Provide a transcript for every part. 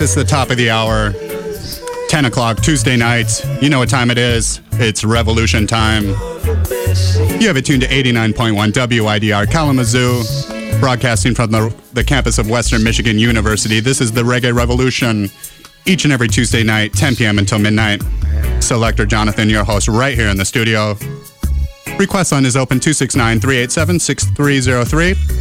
Yes, it's the top of the hour. 10 o'clock, Tuesday night. You know what time it is. It's revolution time. You have it tuned to 89.1 WIDR Kalamazoo, broadcasting from the, the campus of Western Michigan University. This is the Reggae Revolution, each and every Tuesday night, 10 p.m. until midnight. Selector Jonathon, your host, right here in the studio. Request line is open 269 387 6303.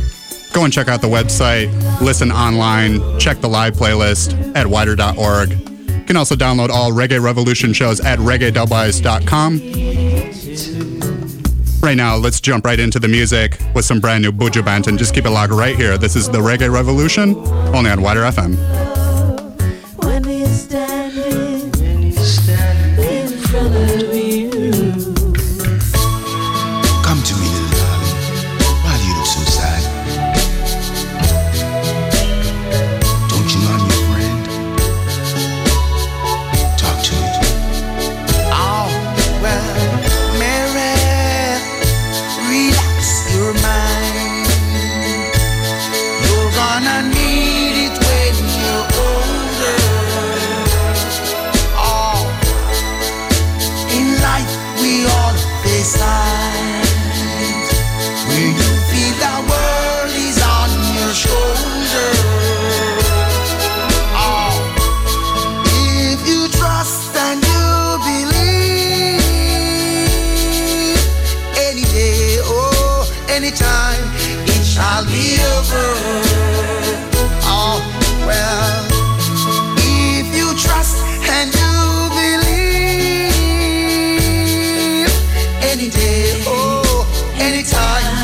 Go and check out the website, listen online, check the live playlist at widr.org. You can also download all Reggae Revolution shows at reggae.com. Right now, let's jump right into the music with some brand new Buju Banton. Just keep it locked right here. This is the Reggae Revolution, only on Wider FM. Try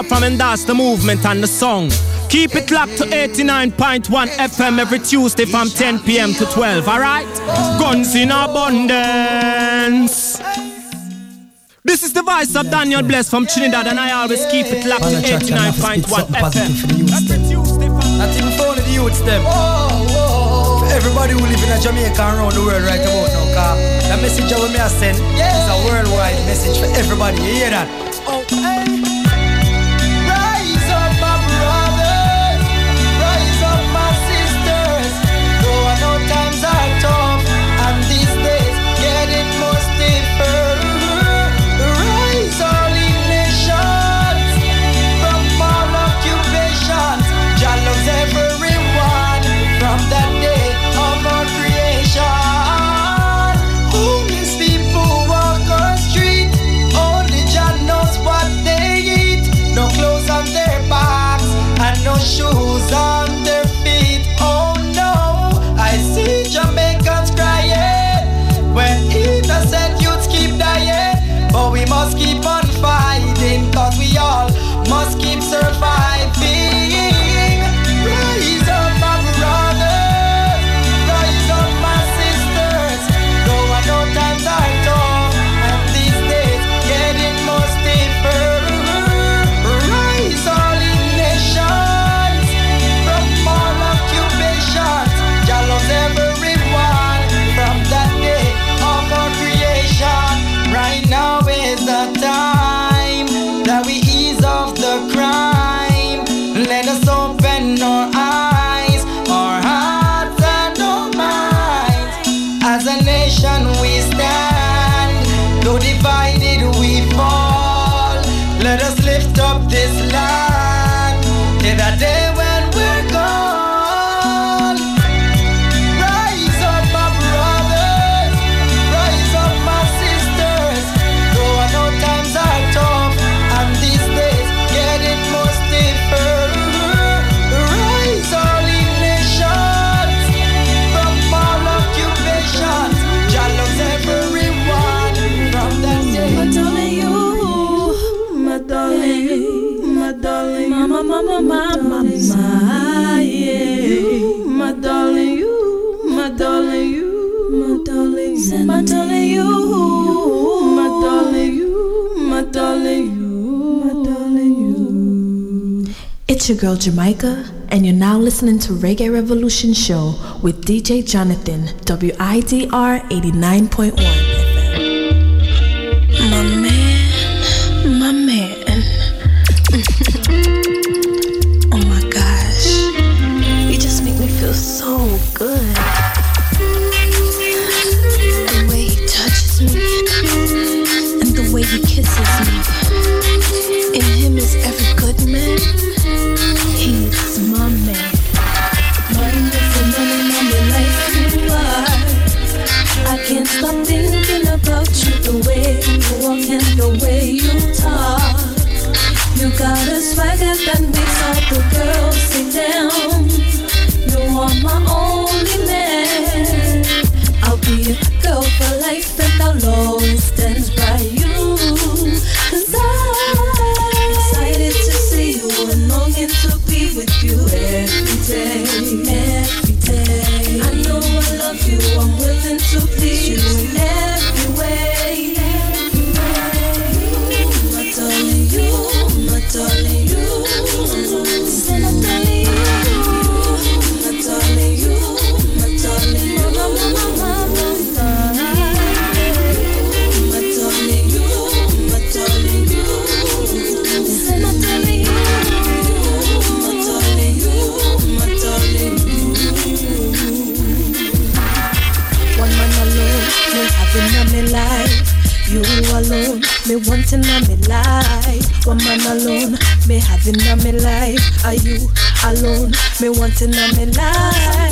Bless no stop from endorse the movement and the song. Keep it locked to 89.1 FM every Tuesday from 10 p.m. to 12, alright? Guns in abundance. This is the voice of Daniel Bless from Trinidad, and I always keep it locked to 89.1 FM. Not even for the youths, them. Everybody who live in Jamaica and around the world right about now, car. That message I may send is a worldwide message for everybody. You hear that? Your girl Jamaica, and you're now listening to Reggae Revolution Show with DJ Jonathon, WIDR 89.1. every day. I know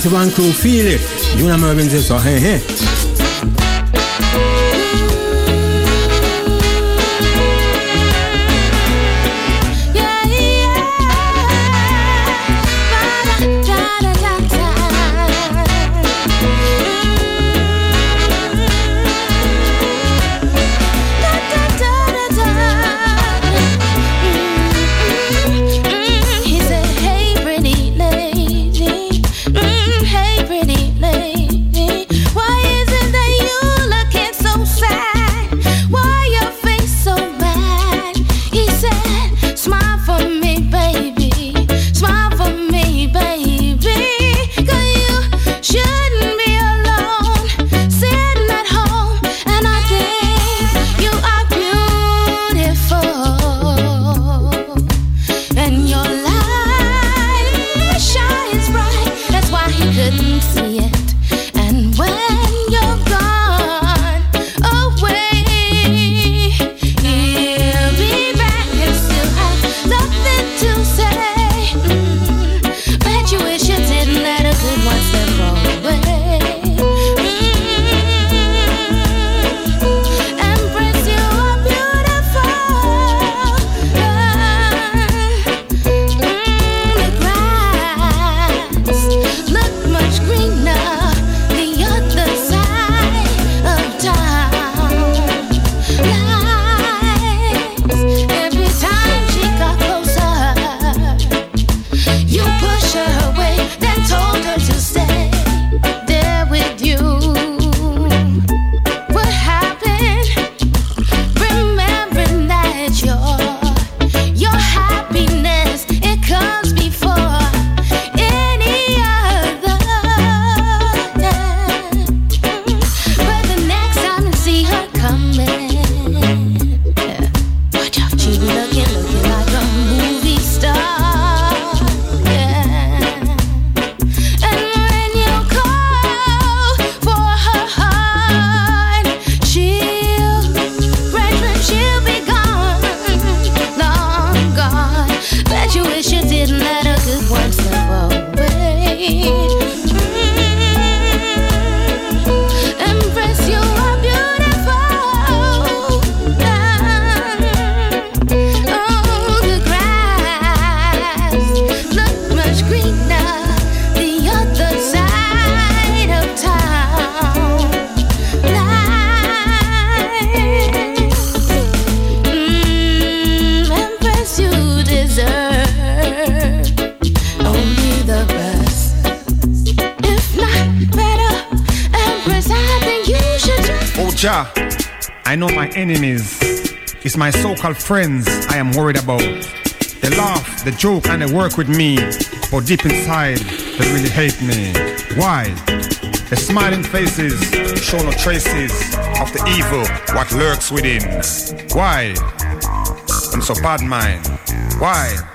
it, cause the massive and crew feel it. Hey, hey. so-called friends I am worried about. They laugh, they joke, and they work with me, but deep inside, they really hate me. Why? The smiling faces show no traces of the evil what lurks within. Why? I'm so bad mind. Why?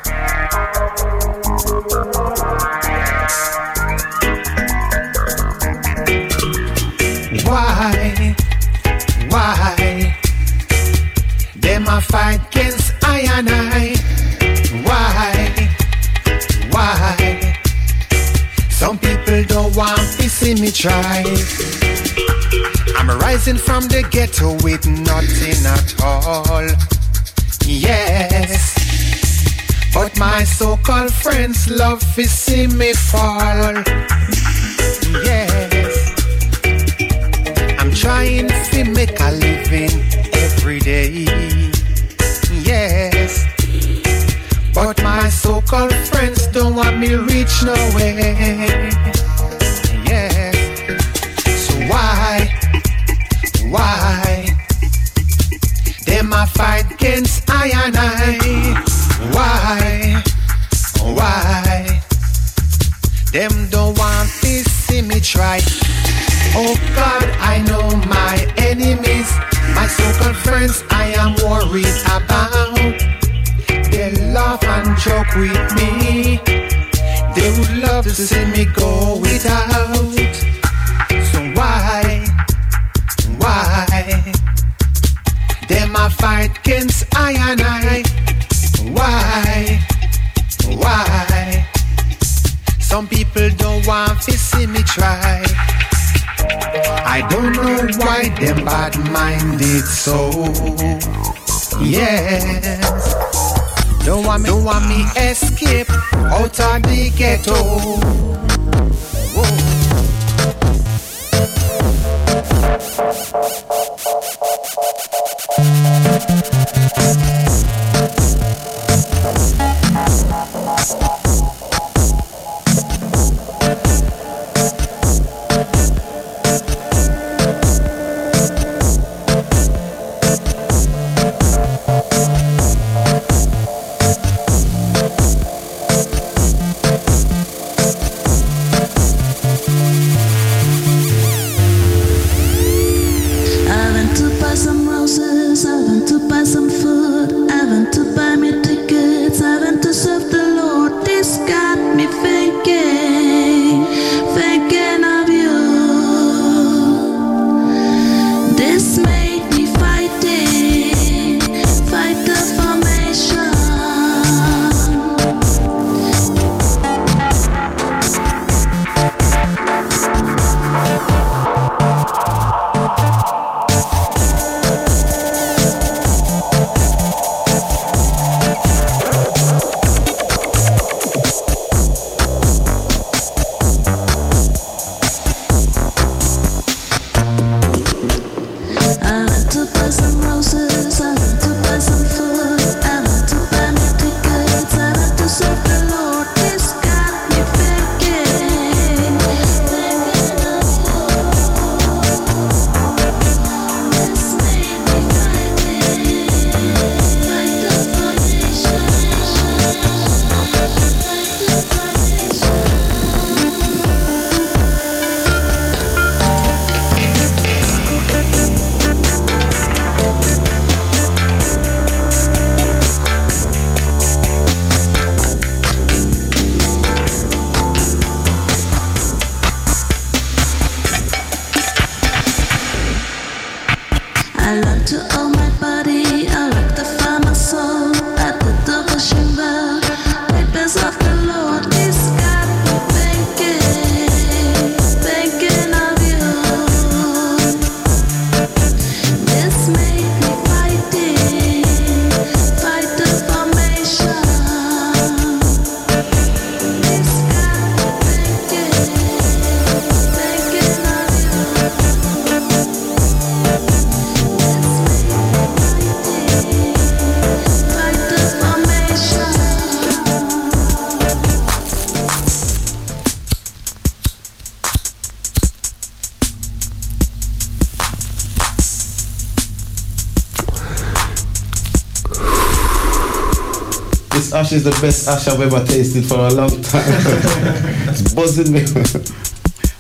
Is the best ash I've ever tasted for a long time. it's buzzing me.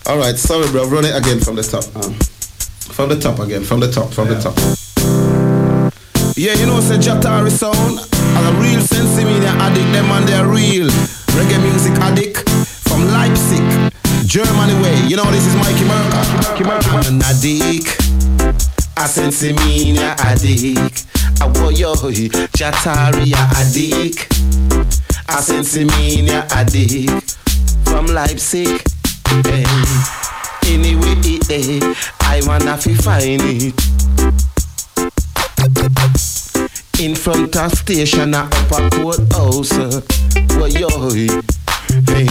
All right, sorry, bro. Run it again from the top. Um, from the top again. From the top. From yeah. the top. Yeah, you know, say Jahtari sound. I'm a real sense media addict. Them and they're real reggae music addict from Leipzig, Germany way. You know, this is Mikey Murka. I'm an addict. A sense media addict. I war yo, Jahtari addict. I sense me addict from Leipzig. Hey. Anyway, hey, eh. I wanna fi find it. In front of station, a upper courthouse. Oh, yo, hey,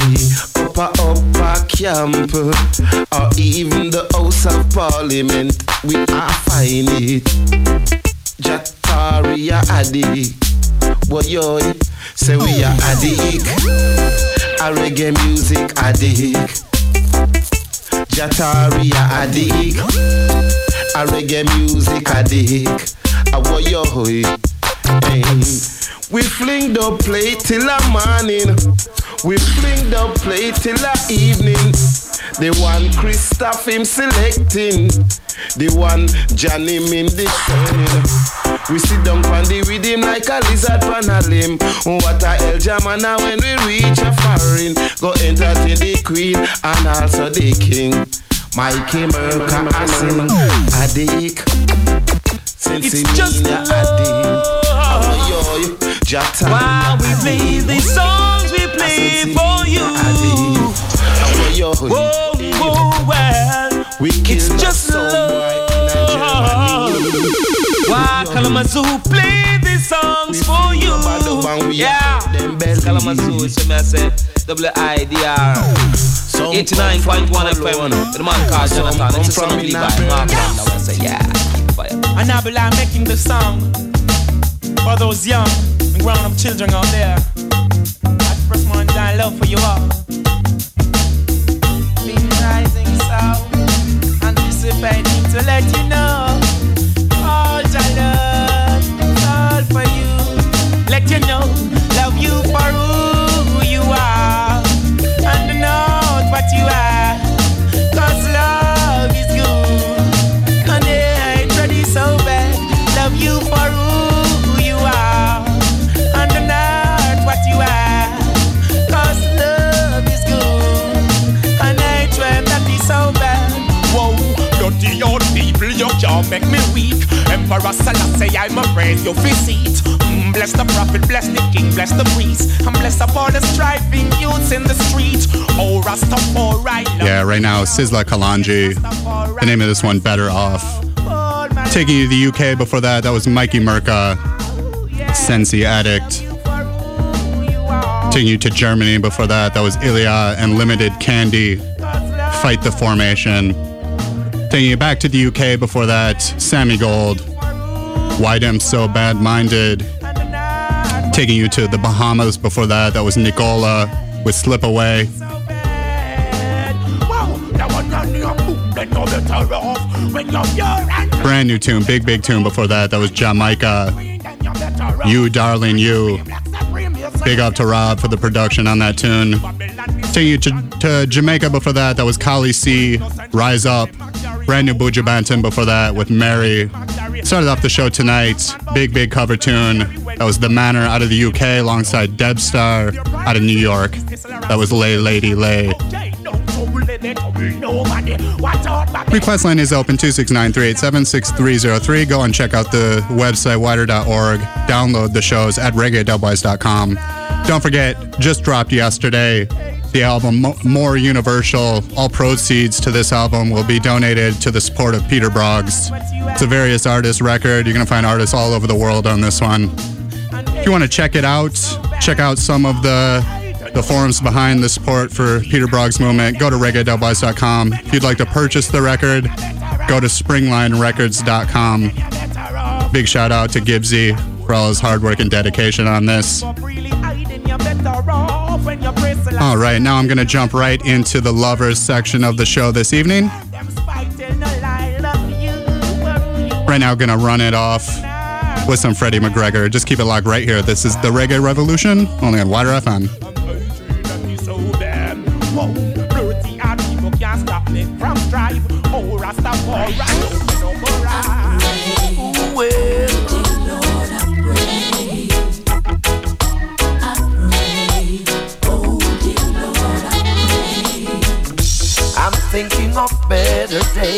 upper upper camp, or even the House of Parliament, we are find it. Jataria addict. Boy, yo, say we are addict. A reggae music addict. Jataria addict. A reggae music addict. A hey. We fling the plate till the morning. We fling the plate till the evening. The one Christoph him selecting. The one Johnny him descending. We sit down on the rhythm like a lizard on a limb. What a hell jammer now when we reach a foreign. Go entertain the queen and also the king. Mikey Murka Asim Adik. It's just love. While we play these songs, we play for you. Whoa, oh, oh, whoa, well, it's just love. Kalamazoo play these songs for you? Yeah, Kalamazoo, so me I say WIDR 89.1 FM. The man called Jonathon. It's a son of Levi. Mark Landa. I say yeah, keep fire. And I be like making the song for those young and grown up children out there. I express my undying love for you all. Been rising sound, anticipating to let you know know, love you for who you are, and not what you are. Love is good, and so bad. Love you for who you are, and not what you love is good, and so bad. Whoa, dirty old people, you can't make me weak. Emperor Selassie, I'm a praise your visit. Mm, bless the prophet, bless the king, bless the priest, and bless up all the striving youths in the street. Oh, Rastafari. Yeah, right now, Sizzla Kalonji. The name of this one, Better Off. Taking you to the UK before that, that was Mikey Murka, Sensi Addict. Taking you to Germany before that, that was Illiyah and Limited Candy, Fight the Formation. Taking you back to the UK before that, Sammy Gold, Why Them So Bad Minded. Taking you to the Bahamas before that, that was Nicola with Slip Away. Brand new tune, big, big tune before that. That was Jahmika. You, darling, you. Big up to Rob for the production on that tune. Taking you to, to Jamaica before that. That was Collie C. Rise Up. Brand new Buju Banton before that with Mary. Started off the show tonight. Big, big cover tune. That was The Manor out of the UK alongside Debstar out of New York. That was Lay Lady Lay. Request line is open 269-387-6303. Go and check out the website wider.org. Download the shows at reggae.wise.com. Don't forget, just dropped yesterday the album More Universal. All proceeds to this album will be donated to the support of Peter Broggs. It's a various artist record. You're going to find artists all over the world on this one. If you want to check it out, check out some of the the forums behind the support for Peter Broggs movement, go to reggae.wise.com. If you'd like to purchase the record, go to springlinerecords.com. Big shout out to Gibbsy for all his hard work and dedication on this. All right, now I'm going to jump right into the lovers section of the show this evening. Right now, going to run it off with some Freddie McGregor. Just keep it locked right here. This is the Reggae Revolution, only on Wider FM. From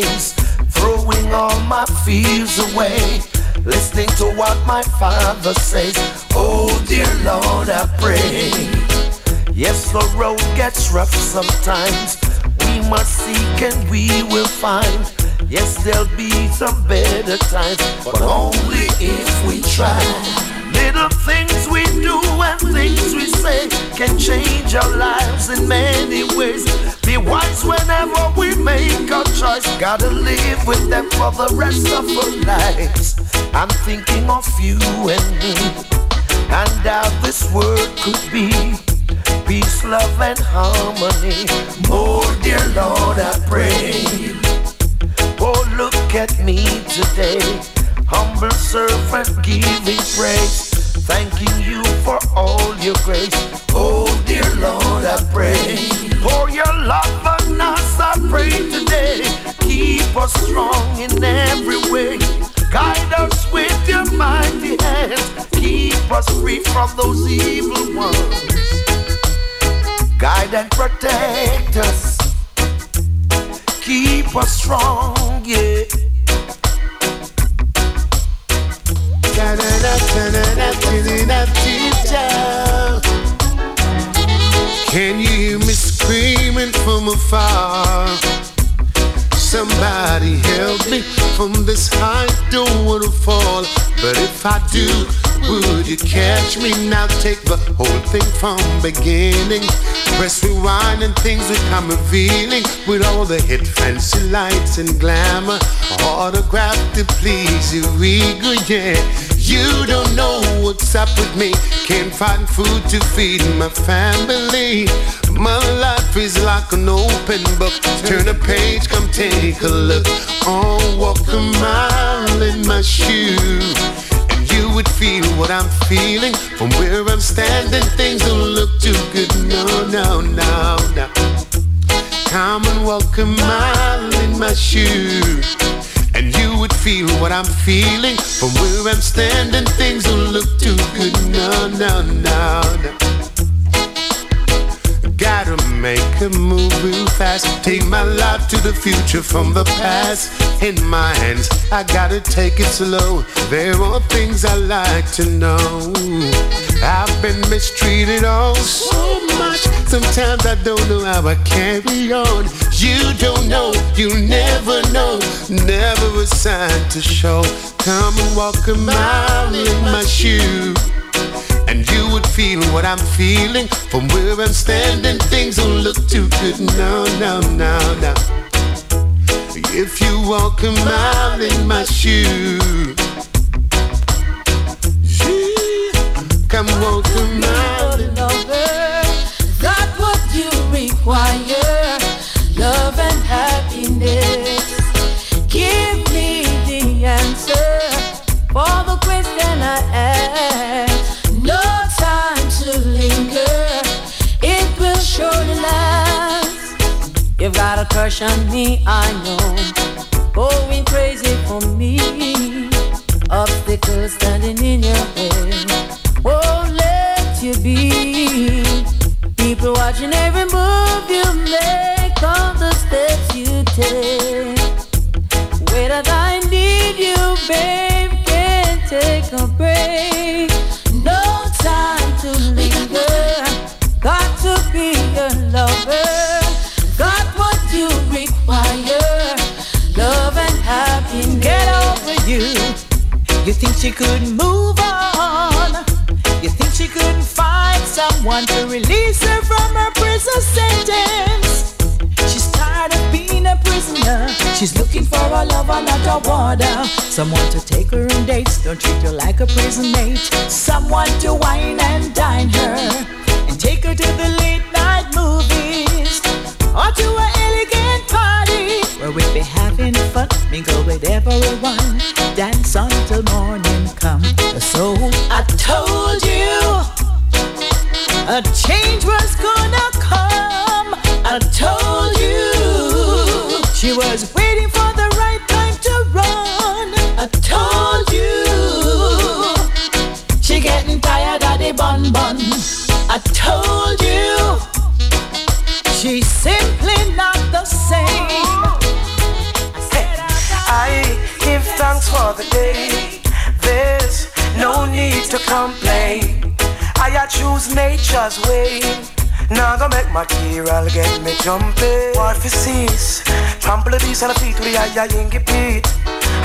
days, throwing all my fears away, listening to what my father says. Oh dear Lord, I pray. Yes, the road gets rough sometimes. We must seek and we will find. Yes, there'll be some better times, but only if we try. Little things we do and things we say can change our lives in many ways. Be wise whenever we make a choice. Gotta live with them for the rest of our lives. I'm thinking of you and me, and how this world could be. Peace, love, and harmony. Oh, dear Lord, I pray. Oh, look at me today. Humble servant giving praise. Thanking you for all your grace. Oh, dear Lord, I pray. For your love on us, I pray today. Keep us strong in every way. Guide us with your mighty hand. Keep us free from those evil ones. Guide and protect us. Keep us strong, yeah. Can you hear me screaming from afar? Somebody help me from this high, don't wanna fall. But if I do, would you catch me now? Take the whole thing from beginning. Press rewind and things become revealing with all the hit fancy lights and glamour. Autograph to please you, ego, yeah. You don't know what's up with me. Can't find food to feed my family. My life is like an open book. Turn a page, come take a look. Oh, walk a mile in my shoe. And you would feel what I'm feeling. From where I'm standing, things don't look too good. No, no, no, no. Come and walk a mile in my shoe. And you would feel what I'm feeling. From where I'm standing, things don't look too good. No, no, no, no. Make a move real fast. Take my life to the future from the past. In my hands, I gotta take it slow. There are things I like to know. I've been mistreated all so much. Sometimes I don't know how I carry on. You don't know, you never know. Never a sign to show. Come and walk a mile in my shoe. And you would feel what I'm feeling from where I'm standing. Things don't look too good. No, no, no, no. If you walk a mile in my shoes come walk a mile. In Got what you require, love and happiness. You've got a crush on me, I know. Oh, Going crazy for me. Obstacles standing in your way. Won't let you be. People watching every move you make, all the steps you take. Wait I need you, babe, can't take a break. Think she could move on? You think she couldn't find someone to release her from her prison sentence? She's tired of being a prisoner. She's looking for a lover, not a warder. Someone to take her on dates, don't treat her like a prison mate. Someone to wine and dine her and take her to the late night movies or to an elegant we'd be having fun, mingle with everyone, dance until morning come. So I told you a change was gonna come. I told you she was waiting for the right time to run. I told you she getting tired of the bun bun. I told you she's simply not the same. I give thanks for the day. There's no need to complain. I choose nature's way. Now go make material get me jumping. What for cease? Trample the beast on the feet with the eye ingy beat.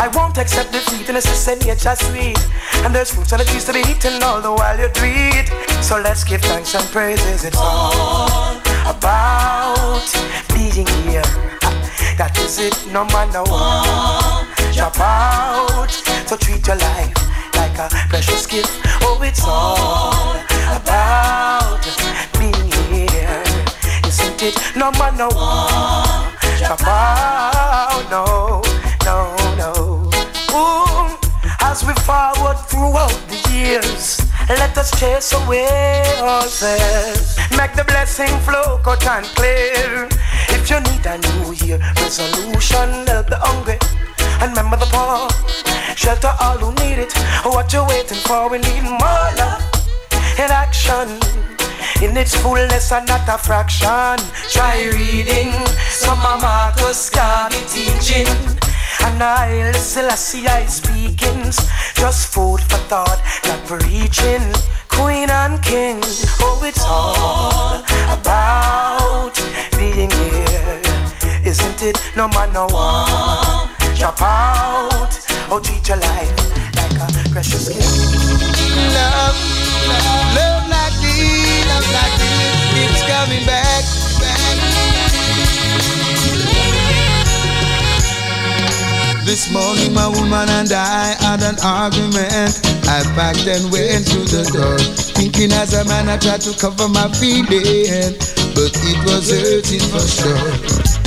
I won't accept defeat and it's a nature sweet. And there's fruits on the trees to be eaten all the while you it. So let's give thanks and praises. It's all about being here. That is it, no no one. Drop out, so treat your life like a precious gift. Oh, it's all about being here, isn't it? No no one. Drop out, no, no, no. Ooh, as we forward throughout the years. Let us chase away all fears. Make the blessing flow cut and clear. If you need a new year resolution, help the hungry and remember the poor. Shelter all who need it. What you waiting for? We need more love in action. In its fullness and not a fraction. Try reading some of Marcus Garvey teaching. And I listen, I see I speakings. Just food for thought, not preaching. Queen and king, oh, it's all about being here. Isn't it? No man, no one. Drop out, oh, treat your life like a precious gift. Love, love like this, love like this, it's coming back, This morning my woman and I had an argument. I packed and went through the door, thinking as a man I tried to cover my feeling, but it was hurting for sure.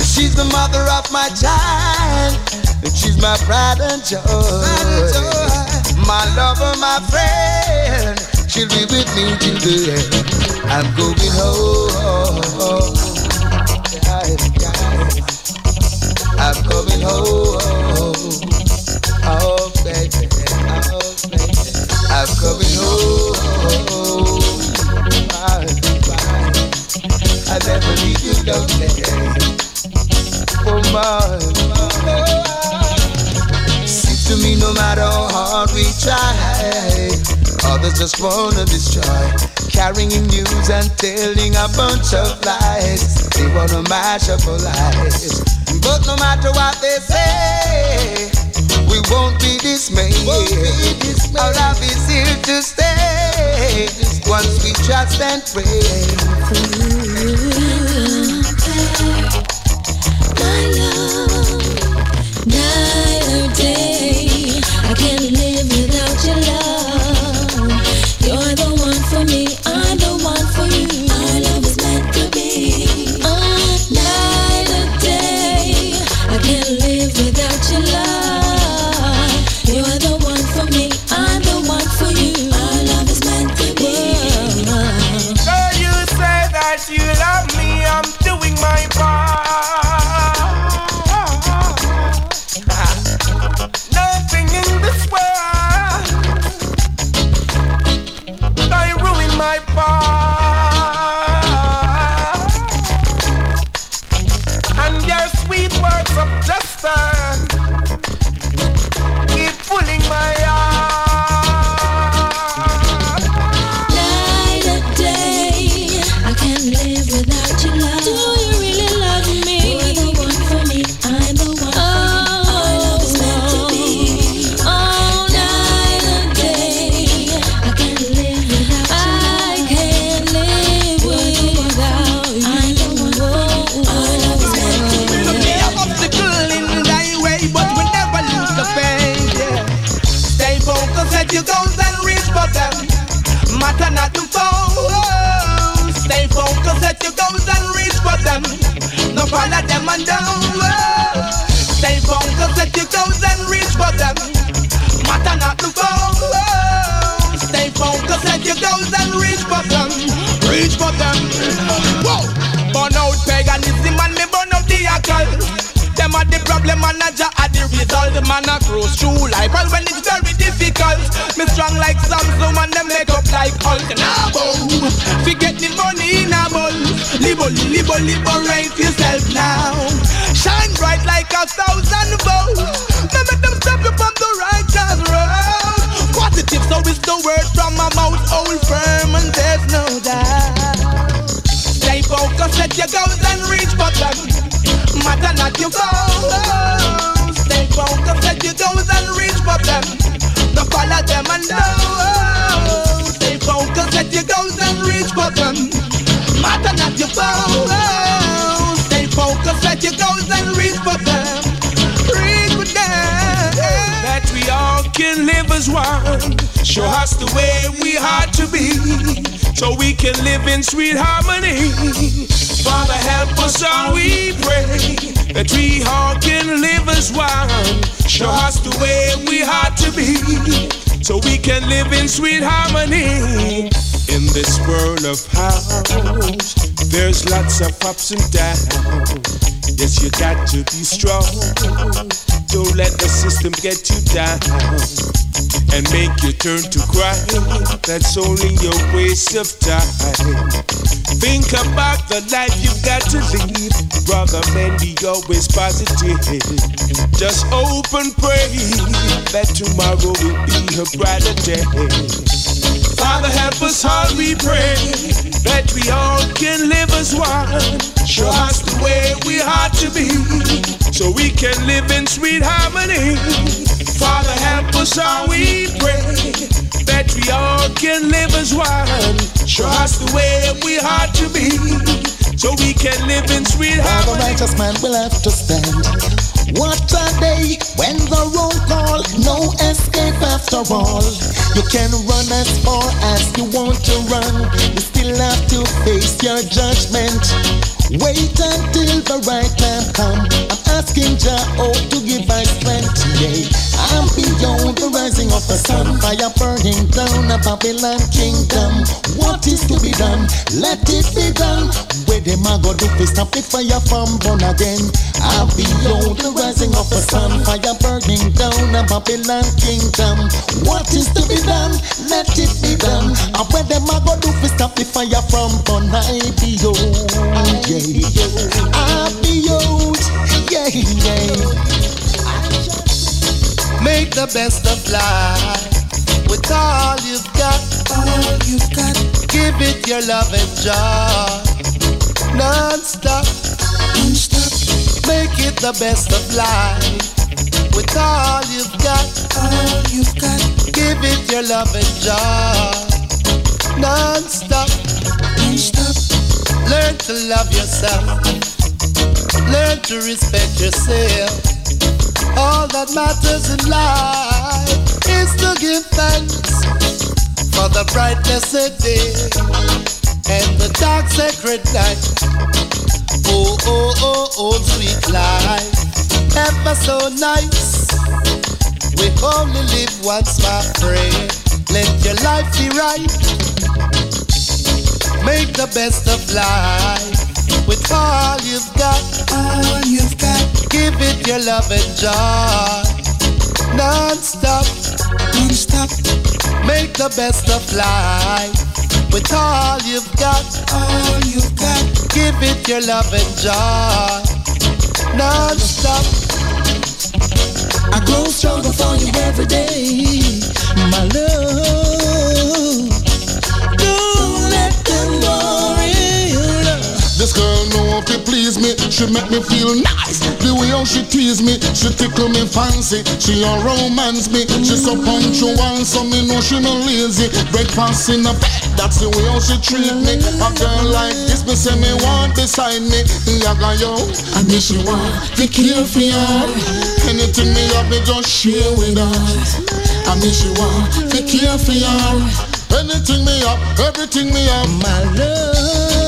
She's the mother of my child, and she's my pride and joy. My lover, my friend, she'll be with me till the end. I'm going home. I'm coming home. I'm coming home. I never leave you lonely. Oh, my. See to me no matter how hard we try. Others just wanna destroy. Carrying news and telling a bunch of lies. They wanna mash up our lives. But no matter what they say, we won't be dismayed. Our love is here to stay. Once we trust and My love, night or day, and down. Stay focused, set your goals and reach for them. Matter not to fall. Stay focused, set your goals and reach for them. Reach for them. Whoa. Burn out paganism and me burn out the occult. Them are the problem just are the result. The man a cruise through life and when it's very difficult. Me strong like Samson and them make up like Hulk. Nah, bow. Forget the money in a bowl. Libo, libo, liberate yourself now. Shine bright like a thousand volts. Now make them stop you from the righteous road. Positive, so it's the word from my mouth. Hold firm and there's no doubt. Stay focused, set your goals and reach for them. Matter not your goals. Stay focused, set your goals and reach for them. Don't follow them and know. Stay focused, set your goals and reach for them. Your goals. Stay focused, set your goals and reach for them. Reach for them. That we all can live as one. Show us the way we ought to be. So we can live in sweet harmony. Father, help us all, we pray. That we all can live as one. Show us the way we ought to be. So we can live in sweet harmony. In this world of house, there's lots of ups and downs. Yes, you got to be strong. Don't let the system get you down and make you turn to crime. That's only a waste of time. Think about the life you've got to lead. Brother man, be always positive. Just hope and pray that tomorrow will be a brighter day. Father, help us all, we pray that we all can live as one. Show us the way we ought to be so we can live in sweet harmony. Father, help us all, we pray that we all can live as one. Show us the way we ought to be so we can live in sweet All the righteous man will have to stand. What a day when the roll call, no escape after all. You can run as far as you want to run, you still have to face your judgment. Wait until the right time come. I'm asking Jah to give us strength. Yeah, I'm beyond the rising of the sun, fire burning down a Babylon kingdom. What is to be done? Let it be done. Where them a go do fi stop the fire from burn again? I'm beyond the rising of the sun, fire burning down a Babylon kingdom. What is to be done? Let it be done. And where them a go do fi stop the fire from burn? I behold, yeah, I behold, yeah, yeah. Make the best of life with all you've got. All you've got. Give it your love and joy. Non-stop. Non-stop. Make it the best of life with all you've got. All you've got. Give it your love and joy. Non-stop. Non-stop. Learn to love yourself. Learn to respect yourself. All that matters in life is to give thanks for the brightness blessed day and the dark sacred night. Oh, oh, oh, oh, sweet life, ever so nice. We only live once, my friend. Let your life be right. Make the best of life with all you've got. All you've got. Give it your love and joy. Non-stop. Non-stop. Make the best of life with all you've got. All you've got. Give it your love and joy. Non-stop. I grow stronger for you every day, my love. This girl know if it please me, she make me feel nice. The way how she tease me, she tickle me fancy. She a romance me, she so punctual, so me know she no lazy. Breakfast in a bed, that's the way how she treat me. A girl like this, me say me want beside me. Yaga yo, I miss you want to care for you. anything me have me just share with her. I miss you want to care for you. Anything me have, everything me have, my love.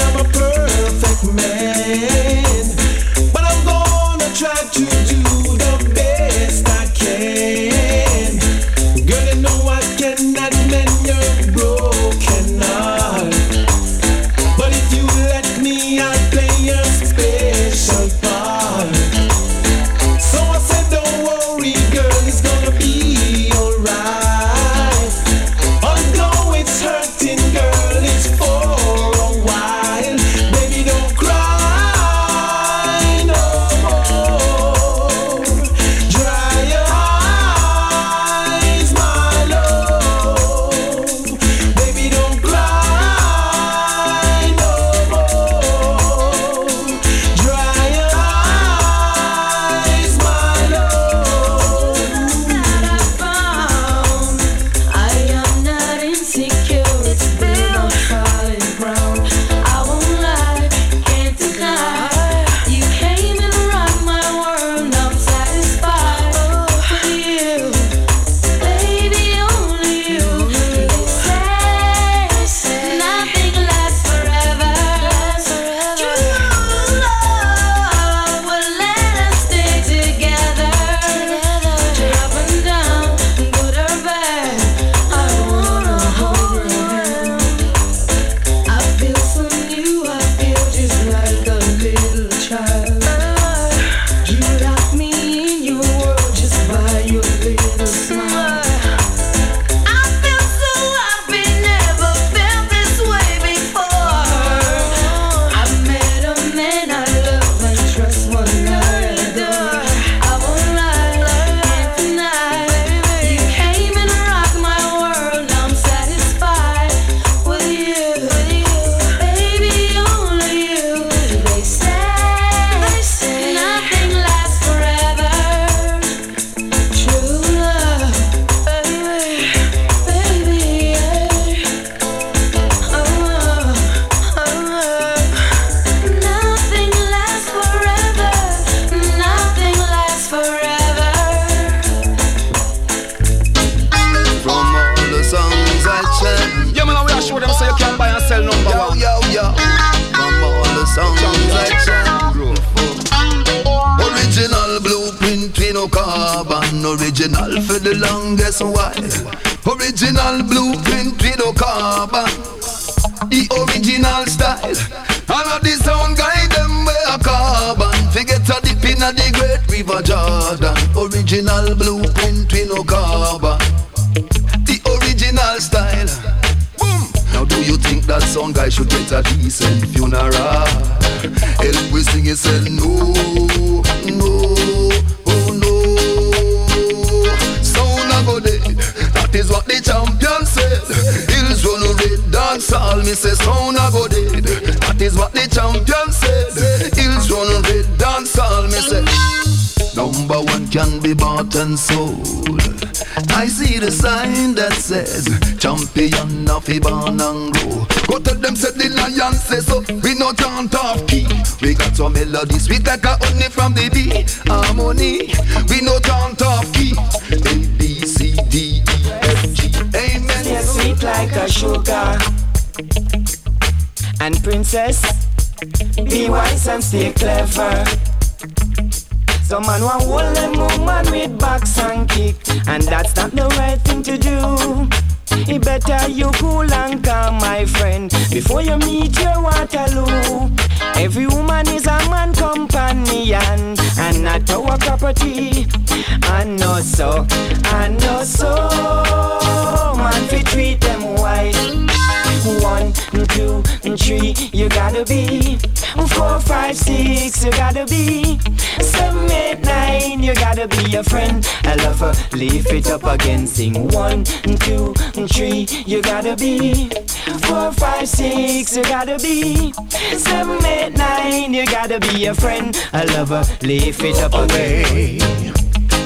i'm a try to and princess. Be wise and stay clever. Some man want hold them woman with box and kick, and that's not the right thing to do. It better you cool and calm, my friend, before you meet your Waterloo. Every woman is a man companion, and not our property. I know so, I know so. Man, we treat them white. One, two, three, you gotta be Four, five, six, you gotta be. Seven, eight, nine, you gotta be a friend. I love her, lift it up again. Sing one, two, three, you gotta be. Four, five, six, you gotta be. Seven, eight, nine, you gotta be a friend. I love her, lift it up again.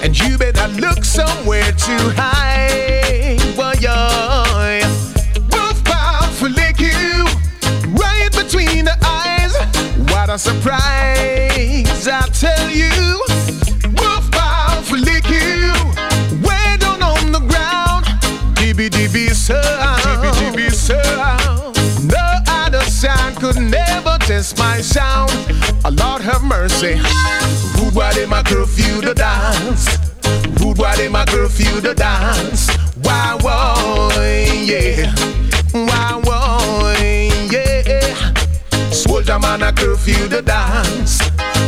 And you better look somewhere to hide. Well, yeah. A surprise, I tell you. Wolf paw will lick you way down on the ground. Dibby dibby sound. Dibby sound. No other sound could never test my sound. Oh, Lord have mercy. Rude boy, they my curfew to dance. Rude boy, they my curfew to dance. Why, why, yeah. Soldier man a curfew the dance.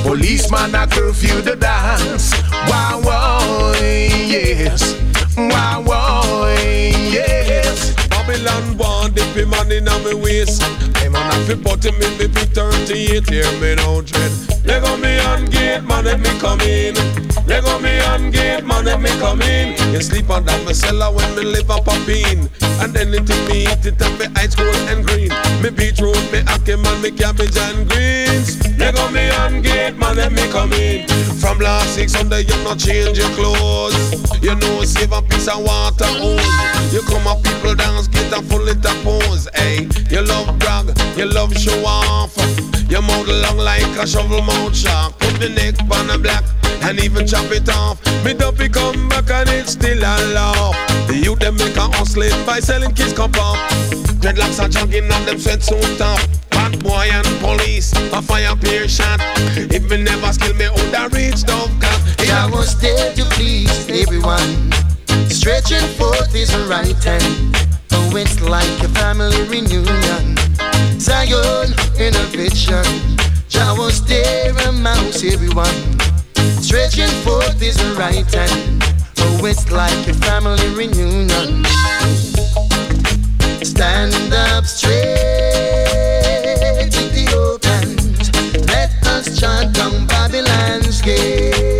Policeman a curfew the dance. Why, why, yes. Why, why, yes. Babylon want dip him man in a me waist. I'm an happy bottom in me be 38 Hear me now dread Leg on me on gate man let me come in. Leg on me on gate man let me come in. You sleep on that cellar when me live up a bean. And anything me eat it and me ice cold and green. Me beetroot, me ackee man, me cabbage and greens. Leg on me on gate man let me come in. From last six Sunday you not change your clothes. You know save a piece of water hose You come up people dance get a full it pose Hey, you love brag, you love show off Your mouth long like a shovel mouth shark. Put the neck on a black and even chop it off. Me duppy come back and it's still a laugh The youth them make a hustling by selling kids cup up. Dreadlocks are jogging and them sweat suit up Bad boy and police, a fire peer shot. If me never skill me would have reached dove cap I was there to please everyone. Stretching forth his right hand. It's like a family reunion. Zion innovation. Jah was there amongst everyone. Stretching forth his right hand. Oh, it's like a family reunion. Stand up straight, Ethiopians. Let us chant down Babylon's gate.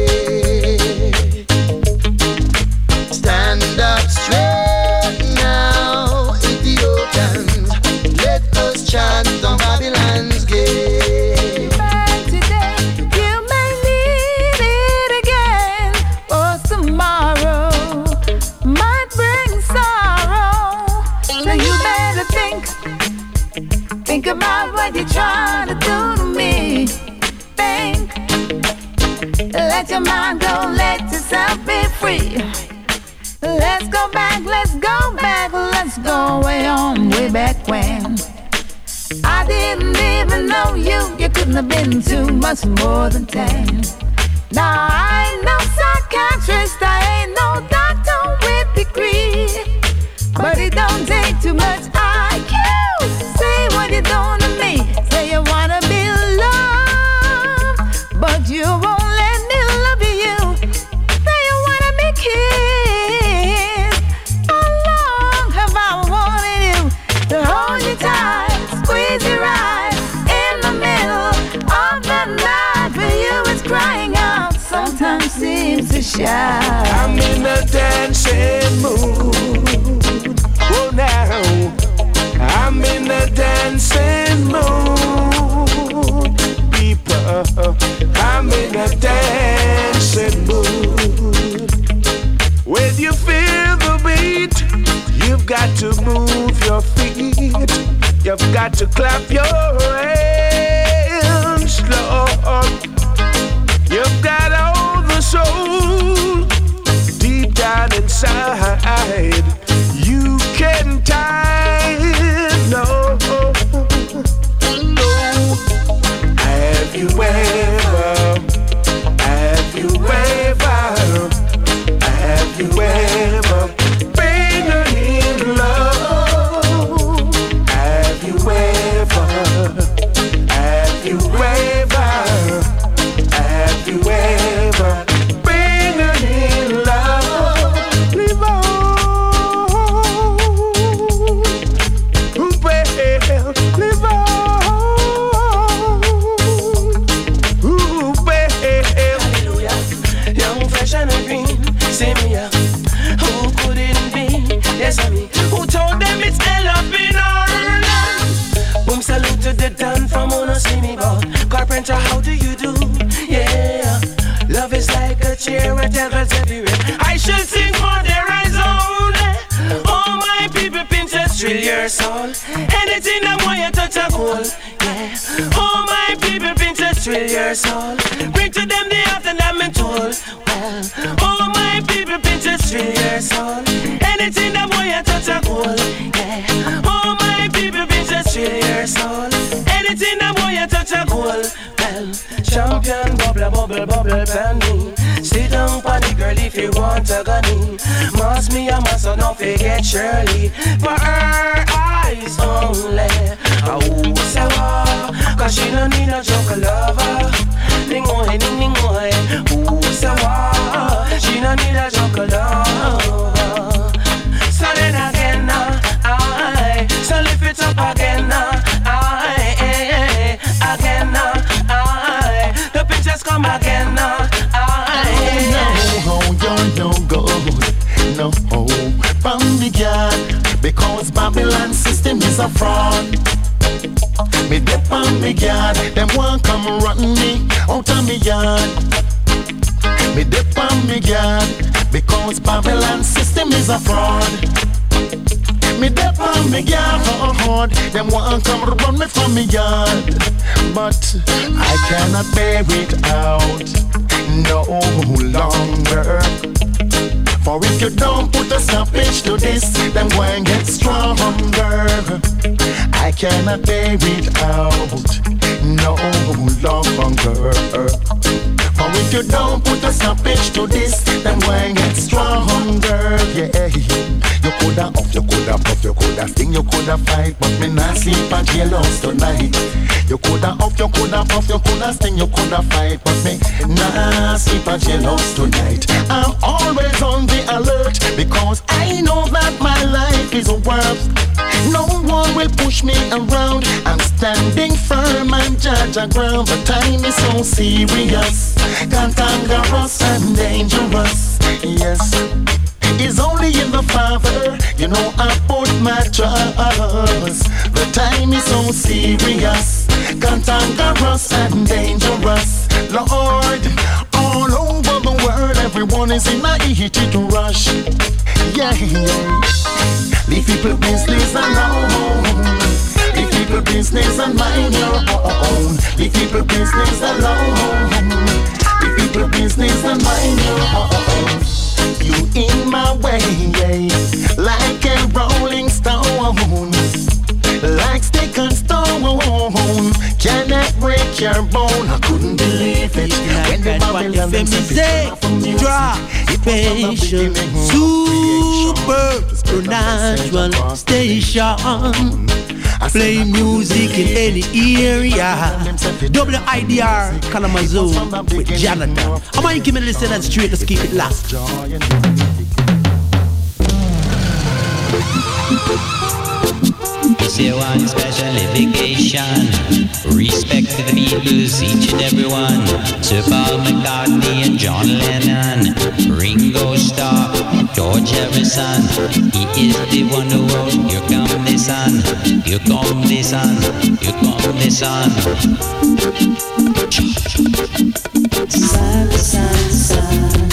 Free. Let's go back, let's go back, let's go way on, way back when. I didn't even know you, you couldn't have been too much more than ten. Now I ain't no psychiatrist, I ain't no doctor with degree. But it don't take too much IQ. Say what you're doing to me. Say you wanna shout. I'm in a dancing mood. Oh, now I'm in a dancing mood. People, I'm in a dancing mood. When you feel the beat, you've got to move your feet. You've got to clap your hands, soul. Bring to them the after that me told. Well, oh my people, princess, thrill your soul. Anything that want you touch a goal. Yeah. Oh my people, princess, thrill your soul. Anything that want you touch a goal. Well, champion, bubble, bubble, bubble, penny. Sit down, panic girl, if you want a gunny. Mass me a mass, so don't forget Shirley. For her eyes only. Oh, wow. Cause she don't need no joke lover. Ning oi, ning ning oi. Ooh, say wow. She don't need a lover. So then again, I. So lift it up again, I. Again, I. The pictures come again, I. No, no good. No, from the yard. Because Babylon system is a fraud. On me yard. Them want come run me out of me yard. Me dip on me yard. Because Babylon system is a fraud. Me dip on me yard. Them want come run me from me yard. But I cannot bear it out no longer. For if you don't put a stoppage to this, them going get stronger. I cannot bear it out no longer. For if you don't put a stoppage to this, them going get stronger. Yeah. Coulda off, you coulda puff, you coulda sting, you coulda fight, but me not sleep at jailhouse tonight. You coulda off, you coulda puff, you coulda sting, you coulda fight, but me not sleep at jailhouse tonight. I'm always on the alert because I know that my life is worth. No one will push me around. I'm standing firm and judge a ground. The time is so serious, cantankerous and dangerous. Yes. It's only in the Father, you know I put my trust. The time is so serious, cantankerous and dangerous. Lord, all over the world, everyone is in a heated rush. Yeah, yeah. Leave people business alone. Leave people business and mind your own. Leave people business alone. Leave people business and mind your own. You in my way, like a rolling stone, like stick and stone. Cannot break your bone. I couldn't believe it. When the Babylon them said Drop Supernatural Station Play music in any area. WIDR Kalamazoo with Jonathon. I'm going to give me listen and straight Let's keep it locked Your one special vacation. Respect to the Beatles, each and every one. Sir Paul McCartney and John Lennon. Ringo Starr, George Harrison. He is the one who wrote Here Come the Sun. Here come the sun. Here come the sun. Sun, sun, sun,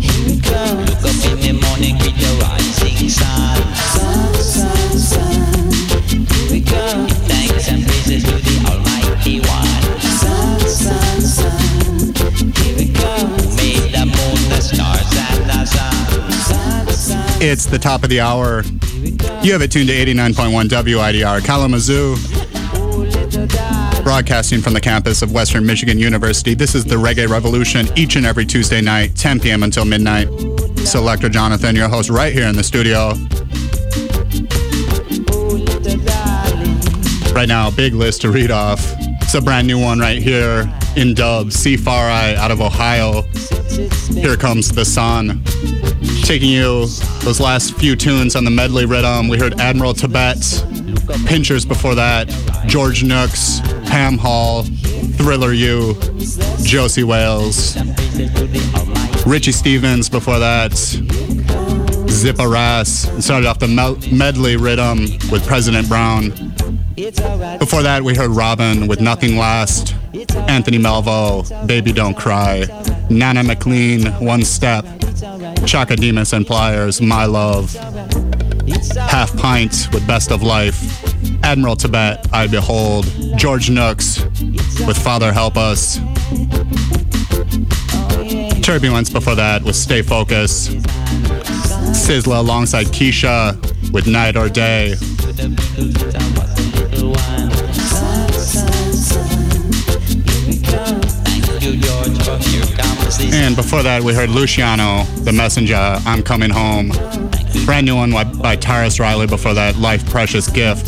here we go. Look up in the morning with the rising. Sun, It's the top of the hour. You have it tuned to 89.1 WIDR Kalamazoo. Broadcasting from the campus of Western Michigan University. This is the Reggae Revolution each and every Tuesday night, 10 p.m. until midnight. Selector Jonathon, your host, right here in the studio. Right now, big list to read off. It's a brand new one right here in dub, Seefari out of Ohio. Here comes the sun. Taking you those last few tunes on the medley rhythm. We heard Admiral Tibet, Pinchers before that, George Nooks, Pam Hall, Thriller U, Josey Wales, Richie Stephens before that, Zippa Ras. And Started off the medley rhythm with Prezident Brown. Before that, we heard Robin with Nothing Last, Anthony Malvo, Baby Don't Cry. Nana McLean, One Step, Chaka Demus and Pliers, My Love, Half Pint with Best of Life, Admiral Tibet, I Behold, George Nooks with Father Help Us, Turbulence before that with Stay Focused, Sizzla alongside Keysha with Night or Day, before that, we heard Luciano, The Messenger, I'm Coming Home. Brand new one by, Tarrus Riley before that, Life Precious Gift.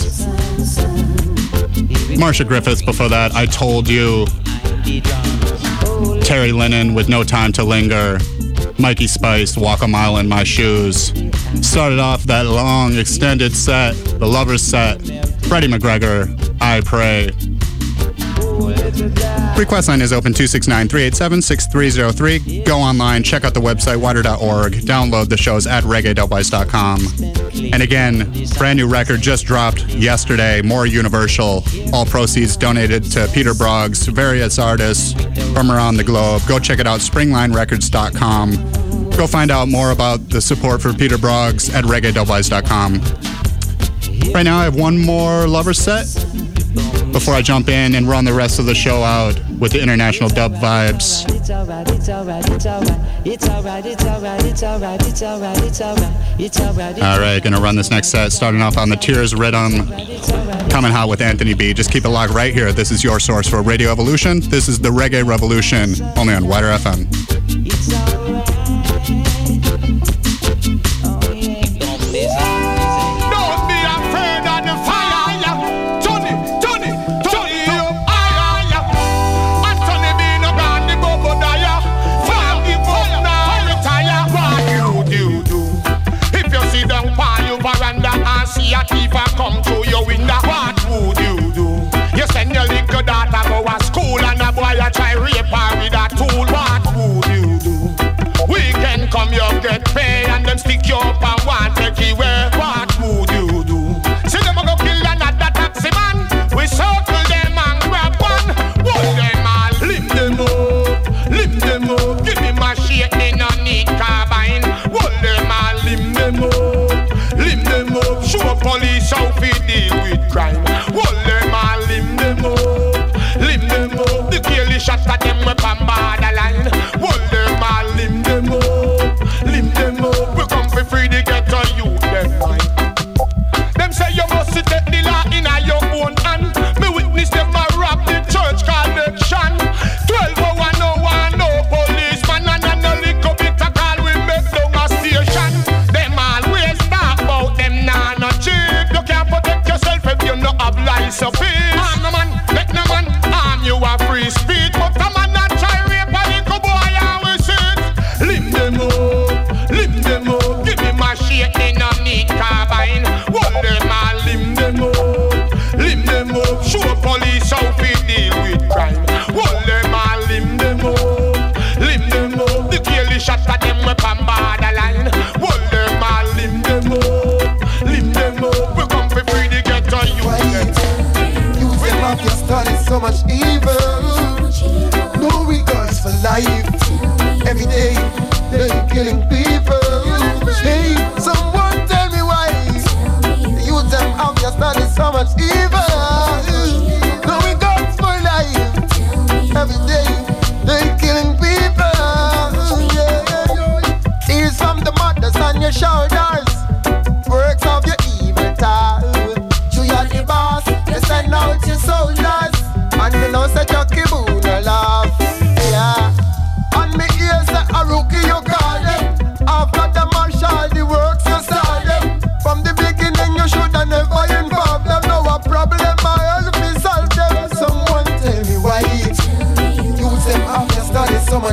Marcia Griffiths before that, I Told You. Terry Linen with No Time to Linger. Mikey Spice, Walk a Mile in My Shoes. Started off that long extended set, the Lovers set. Freddie McGregor, I Pray. Request line is open 269-387-6303. Go online, check out the website, widr.org. Download the shows at reggae.wise.com. And again, brand new record just dropped yesterday, More Universal. All proceeds donated to Peter Broggs, various artists from around the globe. Go check it out, springlinerecords.com. Go find out more about the support for Peter Broggs at reggae.wise.com. Right now, I have one more lover set before I jump in and run the rest of the show out with the international dub vibes. All right, gonna run this next set, starting off on the Tears Rhythm, coming hot with Anthony B. Just keep it locked right here. This is your source for Radio Evolution. This is the Reggae Revolution, only on WIDR FM. Don't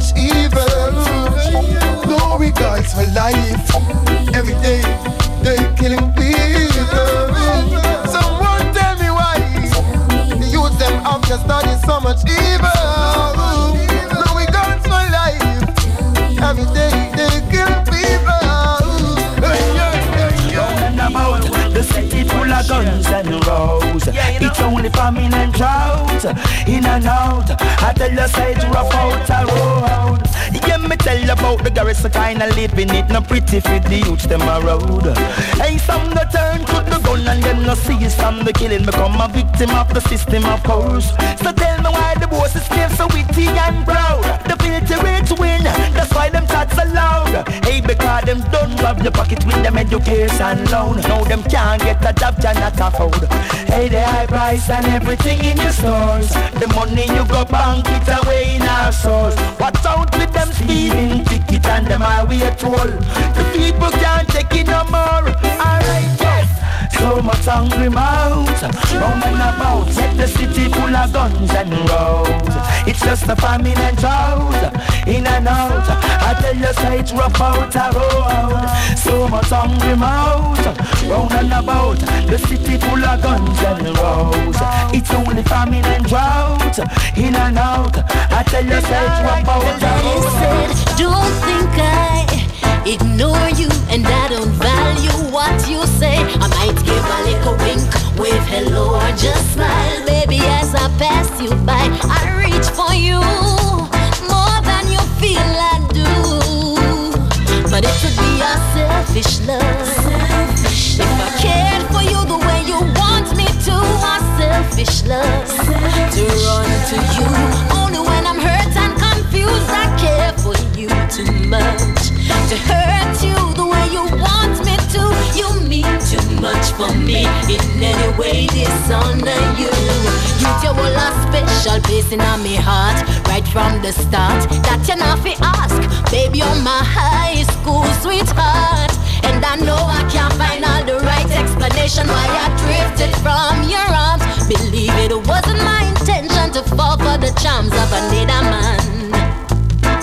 much evil. No regards for life. Every day they killing people. Someone tell me why. Use them after study so much evil. No regards for life. Every day they kill people. Round and about, the city full of guns and rows. It's only famine and drought, in and out. I tell you, to rough out a road. me tell you about the garrison kind of living it, no pretty for the youths them a road. Hey, some no turn to the gun and them no see some the killing become a victim of the system of course. So tell me why the boss is still so witty and proud. The filthy rich win, that's why them so loud. Hey, because them don't rob your pocket with them education loan. Now them can't get a job, can not afford. Hey, the high price and everything in your stores. The money you go bank it away in our souls. Watch out with them stealing ticket and them highway toll. The people can't take it no more. Alright. So much hungry mouths Round and about Set the city full of guns and roads It's just a famine and drought In and out I tell you say it's rough out a road So much hungry mouths Round and about The city full of guns and roads It's only famine and drought In and out I tell you say it's rough out a road Don't think I ignore you and I don't value what you say. I might give a little wink, wave hello, or just smile, baby, as I pass you by. I reach for you more than you feel I do. But it could be a selfish love. If I cared for you the way you want me to, a selfish love. To run to you only when I'm hurt and confused. I care you too much to hurt you the way you want me to. You mean too much for me in any way. Dishonor you. You your whole a special place in my heart right from the start. That you not fi ask, baby, you're my high school sweetheart. And I know I can't find all the right explanation why I drifted from your arms. Believe it wasn't my intention to fall for the charms of another man.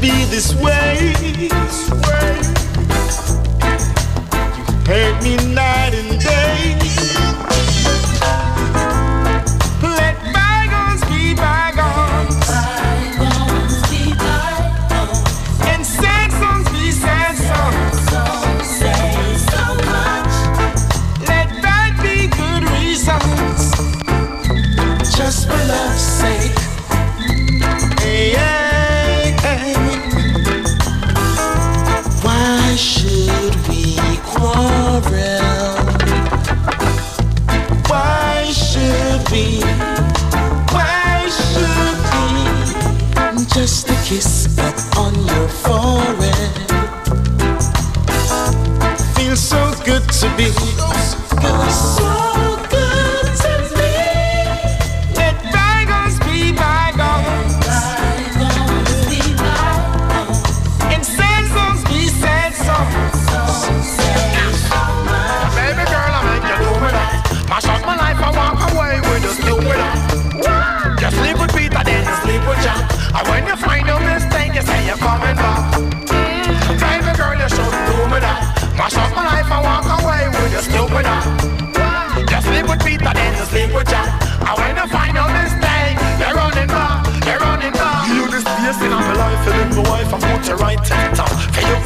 be this way? You hurt me night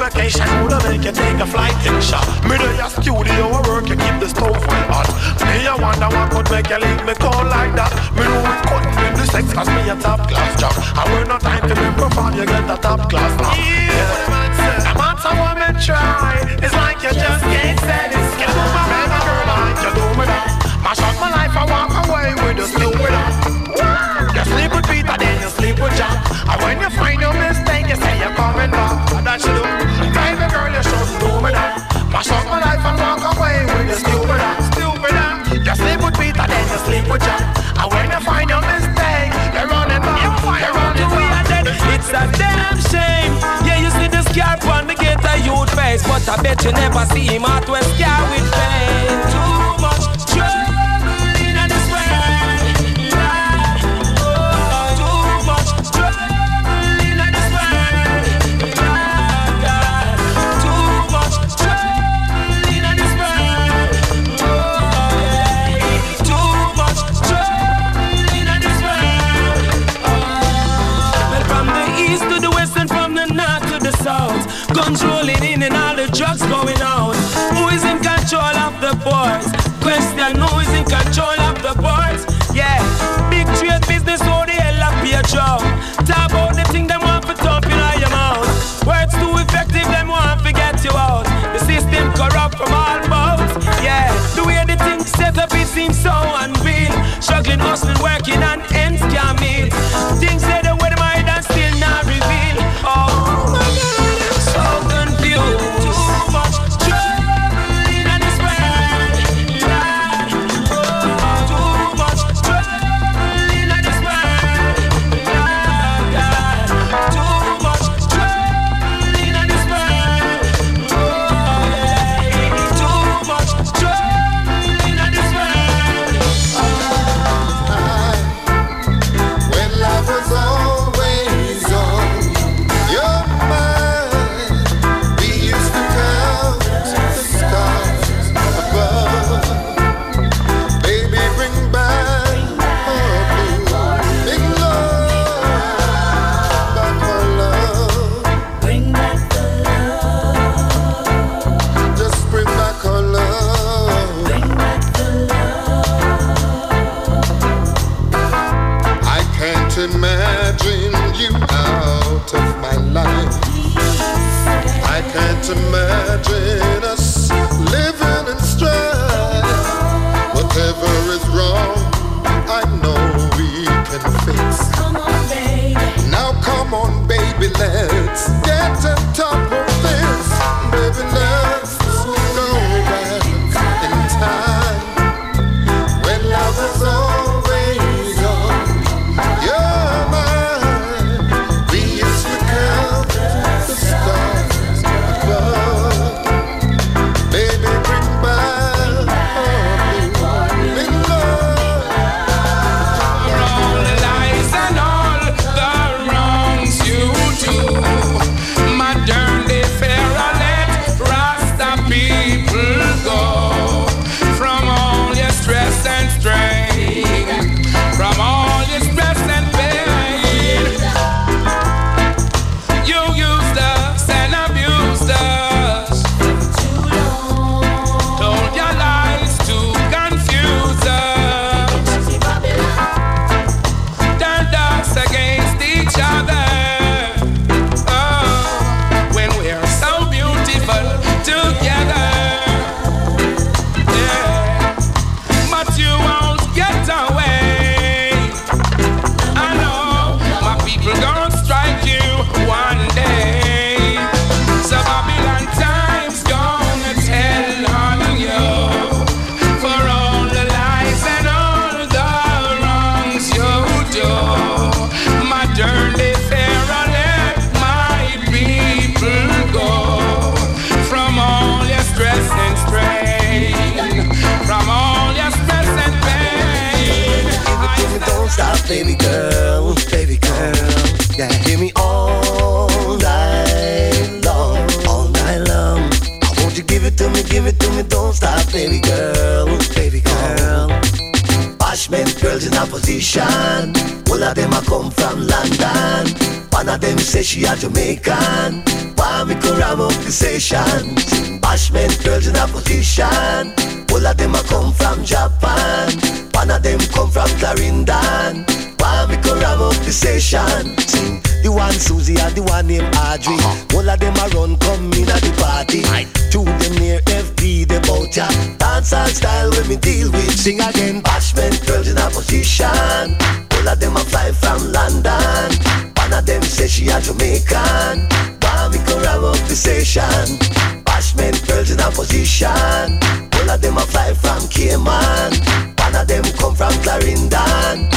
vacation would make you take a flight in shot. Me do your studio work, you keep the stove well hot. Me I wonder what could make you leave me cold like that. Me know it couldn't be the sex cause me a top class job. I will no time to be perform, you get a top class now. Yeah, yeah. no matter what me try, it's like you just can't satisfy. Baby girl, like you do me that. Mash up my life, I walk away with the stupid You sleep with Peter, then you sleep with Jack. And when you find your mistake, Mash up my life and walk away with the stupid Stupid You sleep with Peter, then you sleep with Jack. And when you find your mistake, you're running back. You're running back. It's a damn shame. Yeah, you see the scar on the a youth face, but I bet you never see him out with scar with pain. Too much south, rolling in and all the drugs going out. Who is in control of the boys? Question: Who is in control of the boys? Yeah, big trade business, how the hell up your job? Talk about the thing them want to talk in your mouth. Words too effective, them want to get you out. The system corrupt from all bounds. Yeah, the way the thing set up, it seems so unreal. Struggling, hustling, working, and she a Jamaican. Could ram up the station? Bashment girls in a position. All of them a fly from Cayman. One of them come from Clarendon.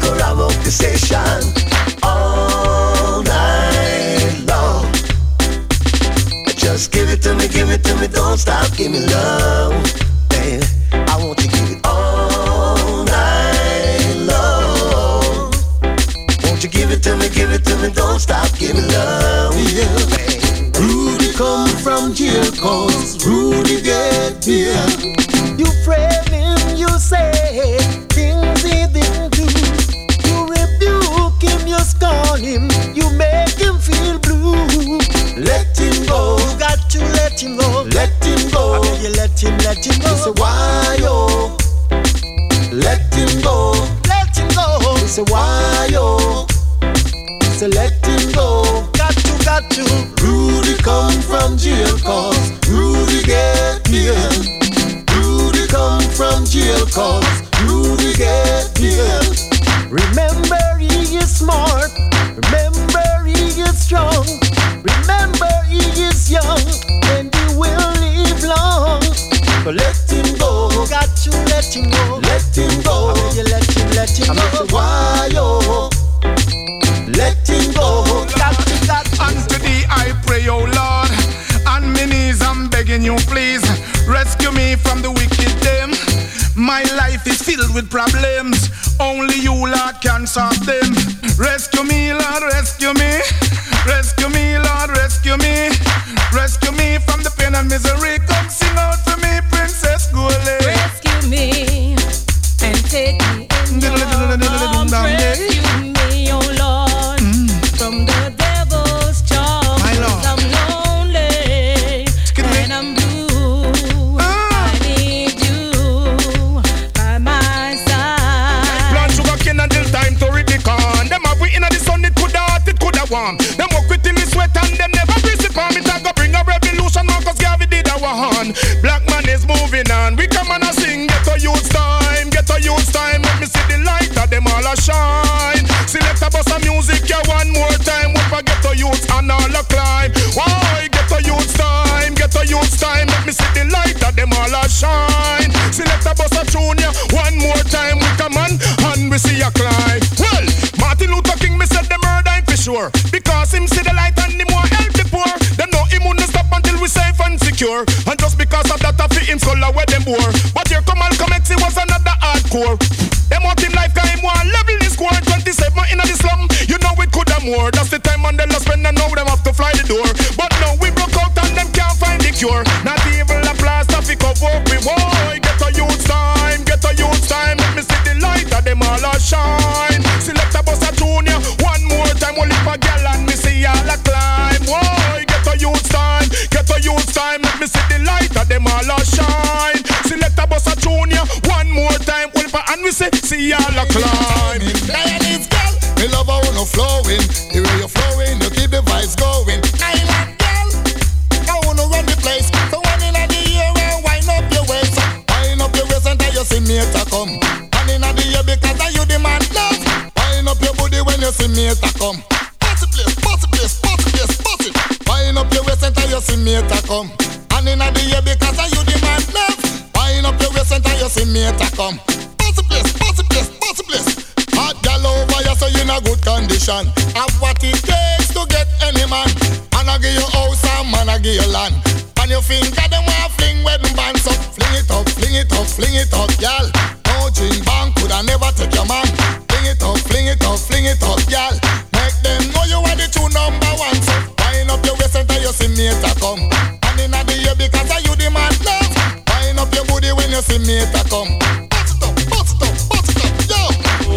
Could ram up the station? All night long. Just give it to me, give it to me, don't stop, give me love. Babe, I want me, give it to me, don't stop, giving love. Babe. Rudy come from jail cause Rudy get here. You frame him, you say things he didn't do. You rebuke him, you scorn him, you make him feel blue. Let him go. You got to let him go. Let him go. I beg you let him, let him go. You say why yo? Let him go. Let him go. You say why yo? Say let him go. Got to, got to. Rudy come from jail cause Rudy get here. Rudy come from jail cause Rudy get here. Remember he is smart. Remember he is strong. Remember he is young and he will live long. So let him go. Got to let him go. Let him go. I beg you let him, let him I'm go. why yo? Let him go. Got to, got to. Unto thee I pray, O Lord. On my knees I'm begging you, please rescue me from the wicked them. My life is filled with problems. Only you, Lord, can solve them. Rescue me, Lord, rescue me. Rescue me, Lord, rescue me. Rescue me from the pain and misery. Come sing out the light that them all a shine. Select a bus of music, yeah, one more time. We forget the youth and all a climb. Why get a youth time, get a youth time. Let me see the light that them all a shine. Select a bus of tune, yeah, one more time. We come on and we see a climb. Well, Martin Luther King, me said the murder for sure. Because him see the light and him want help the poor. Them know him wouldn't stop until we safe and secure. And just because of that, I fit him skull where them bore. But here come Malcolm X, he was another hardcore. 97 in the slum. You know it could have more. That's the time on the last spend. I know them have to fly the door. But now we broke out and them can't find the cure. Not even a plaster fi cover we boy. Get a youth time, get a youth time. Let me see the light of them all a shine. Select a bus a junior, one more time. Only for gal and me see all a climb. Boy, get a youth time, get a youth time. Let me see the light of them all a shine. Select a bus a junior, one more time. Only for and we see see all a climb. Lioness girl, me love how you flowing. The way you're flowing, you keep the vibes going. Island girl, I wanna run the place. So one in the year and wind up your waist. Wind up your waist until you see me to come. One in the year because I you demand love. Wind up your booty when you see me to come. It place, it place, it place, it. Wind up your waist until you see me to come. And in the year because I you demand love. Wind up your waist until you see me to come. It place, it place, it place. Hot gal over oh, you so you in a good condition. Have what it takes to get any man. Man I give you house and man I give you land. And you finger them want fling wedding band so fling it up, fling it up, fling it up, gal. No drink bank could I never take your man. Fling it up, fling it up, fling it up, gal. Make them know you are the two number one. So wind up your waist until you see me to come. And in the year because I you the man love. Wind up your booty when you see me to come.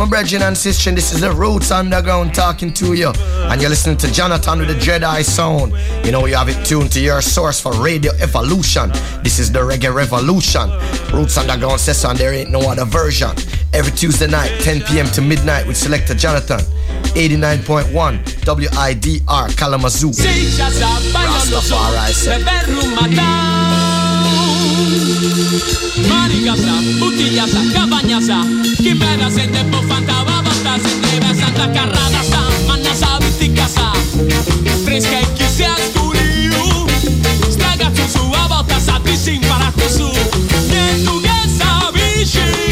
my brethren and sisters, this is the Roots Underground talking to you. And you're listening to Jonathon with the Jedi sound. You know, you have it tuned to your source for Radio Evolution. This is the Reggae Revolution. Roots Underground says and there ain't no other version. Every Tuesday night, 10 p.m. to midnight with Selector Jonathon. 89.1 WIDR Kalamazoo. Rastafari. Μαρή κατ' καμπανιάσα, κι η λάσσα καμπανιά φαντάβα αυτά, σαν τριβέ σαν τα καράντα σα, μαν να σα βυθιν κασά, τρει σε ασχολείο, στρέγατε σε βαβότα σα, τρει σύμπαρατε σε σου, δεν κουβένσα, βυθί.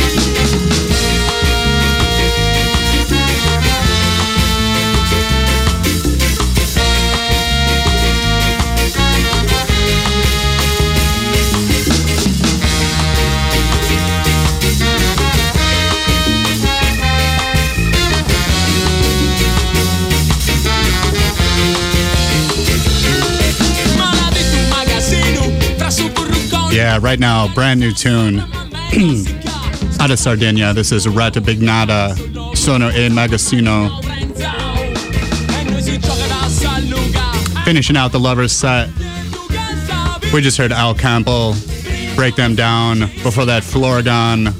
Yeah, right now, brand new tune out of Sardinia. This is Rata Bignata Sono e Magazzino. Finishing out the lovers set. We just heard Al Campbell break them down. Before that, Flourgon,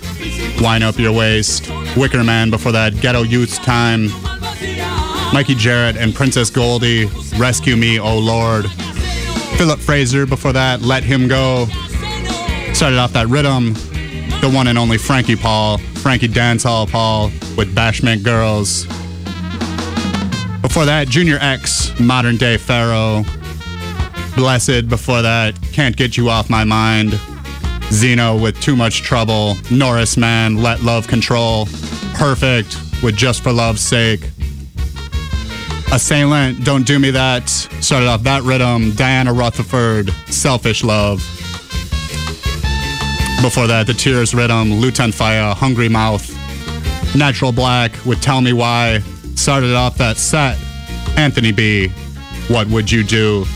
Wine Up Your Waist. Wicker Man before that, Ghetto Youth's Time. Mikey Jarrett and Princess Goldie, Rescue Me, Oh Lord. Philip Fraser before that, Let Him Go. Started off that rhythm, the one and only Frankie Paul, Frankie Dancehall Paul with Bashment Girls. Before that, Junior X, Modern Day Pharaoh. Blessed before that, Can't Get You Off My Mind. Zeno with Too Much Trouble. Norris Man, Let Love Control. Perfect with Just for Love's Sake. Assailant, Don't Do Me That. Started off that rhythm. Diana Rutherford, Selfish Love. Before that, the Tears rhythm. Lutan Fyah, Hungry Mouth. Natural Black with Tell Me Why. Started off that set. Anthony B. What Would You Do?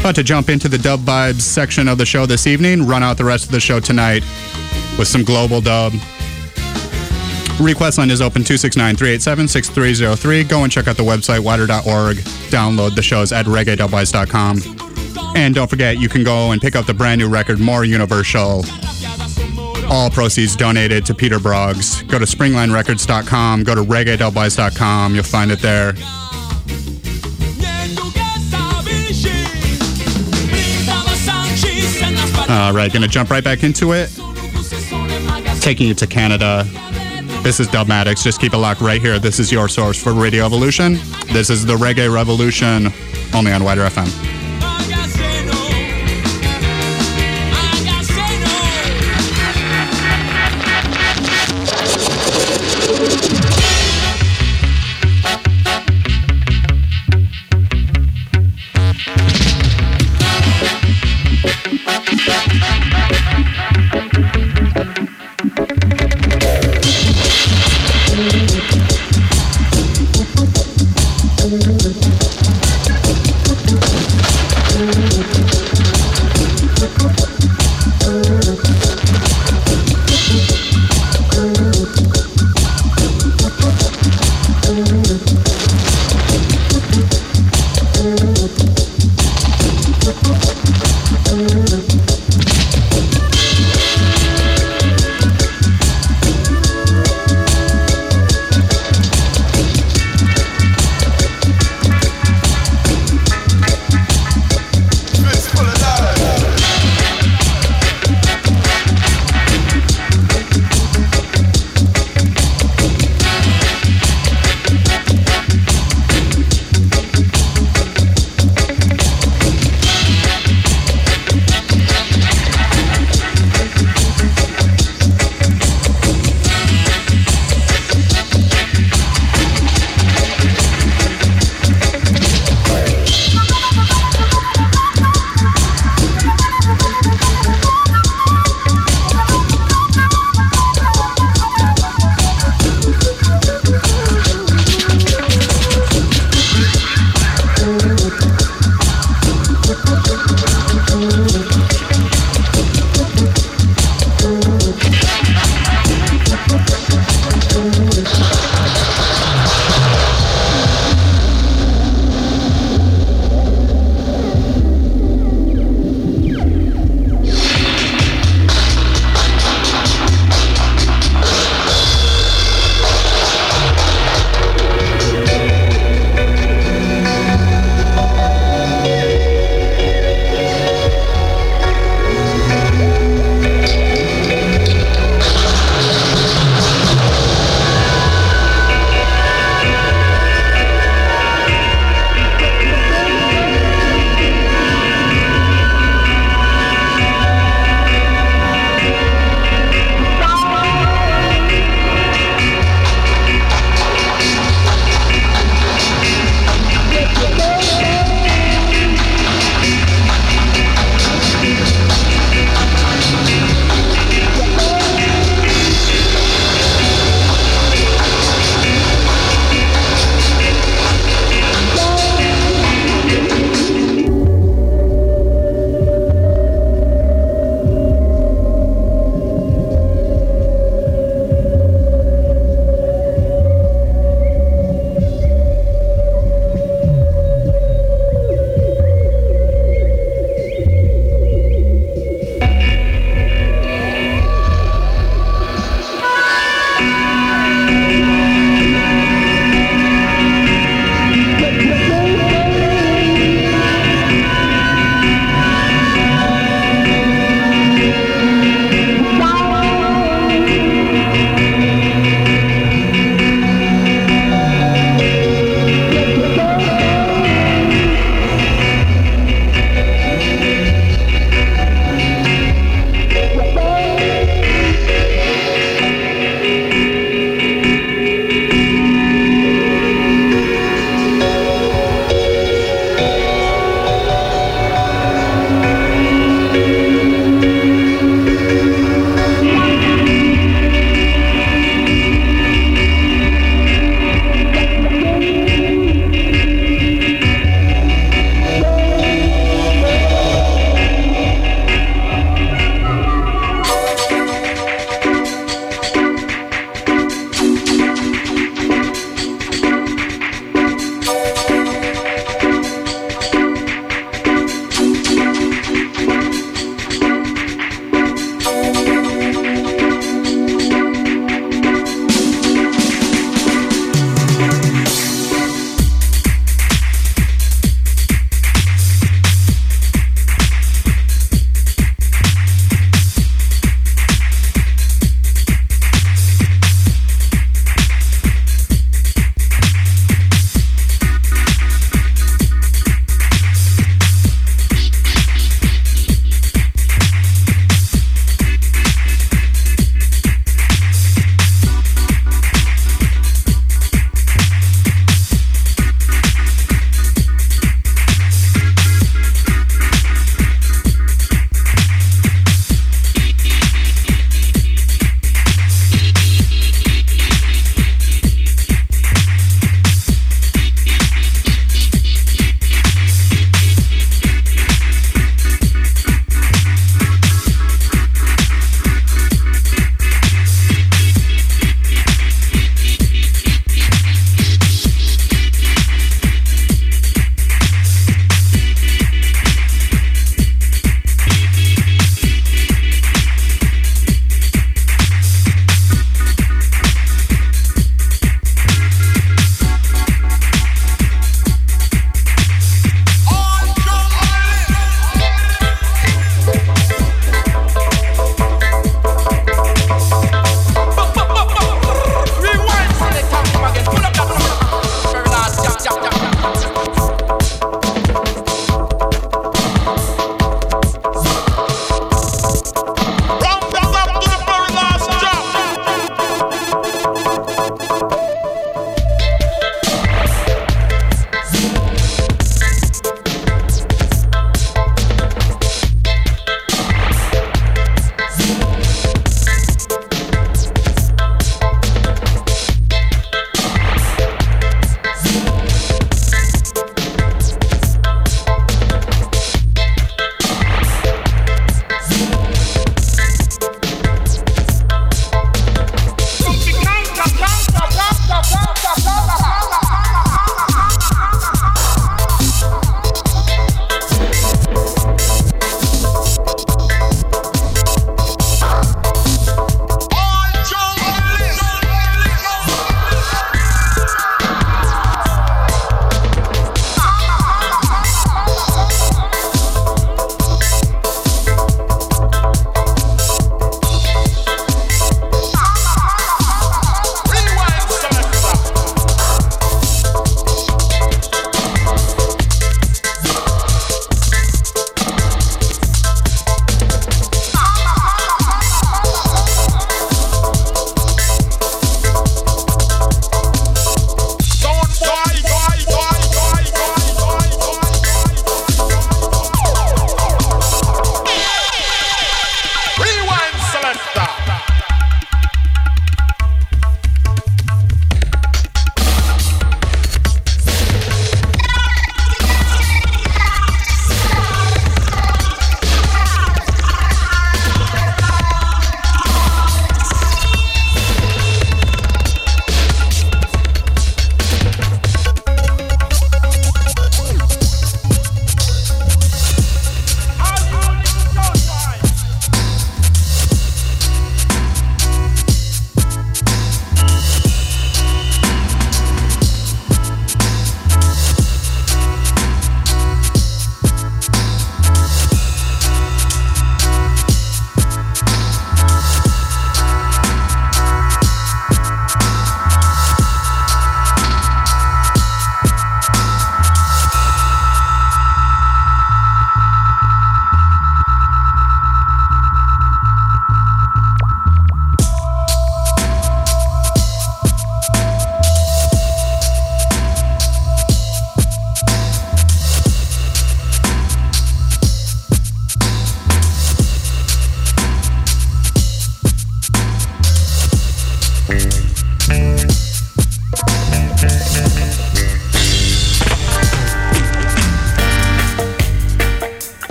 About to jump into the dub vibes section of the show this evening. Run out the rest of the show tonight with some global dub. Request line is open 269 387 6303. Go and check out the website, widr.org. Download the shows at reggae.wise.com. And don't forget, you can go and pick up the brand new record, More Universal. All proceeds donated to Peter Broggs. Go to springlinerecords.com, go to reggae.wise.com. You'll find it there. All right, gonna jump right back into it. Taking you to Canada. This is Dubmatix. Just keep it locked right here. This is your source for Radio Evolution. This is the Reggae Revolution, only on WIDR FM.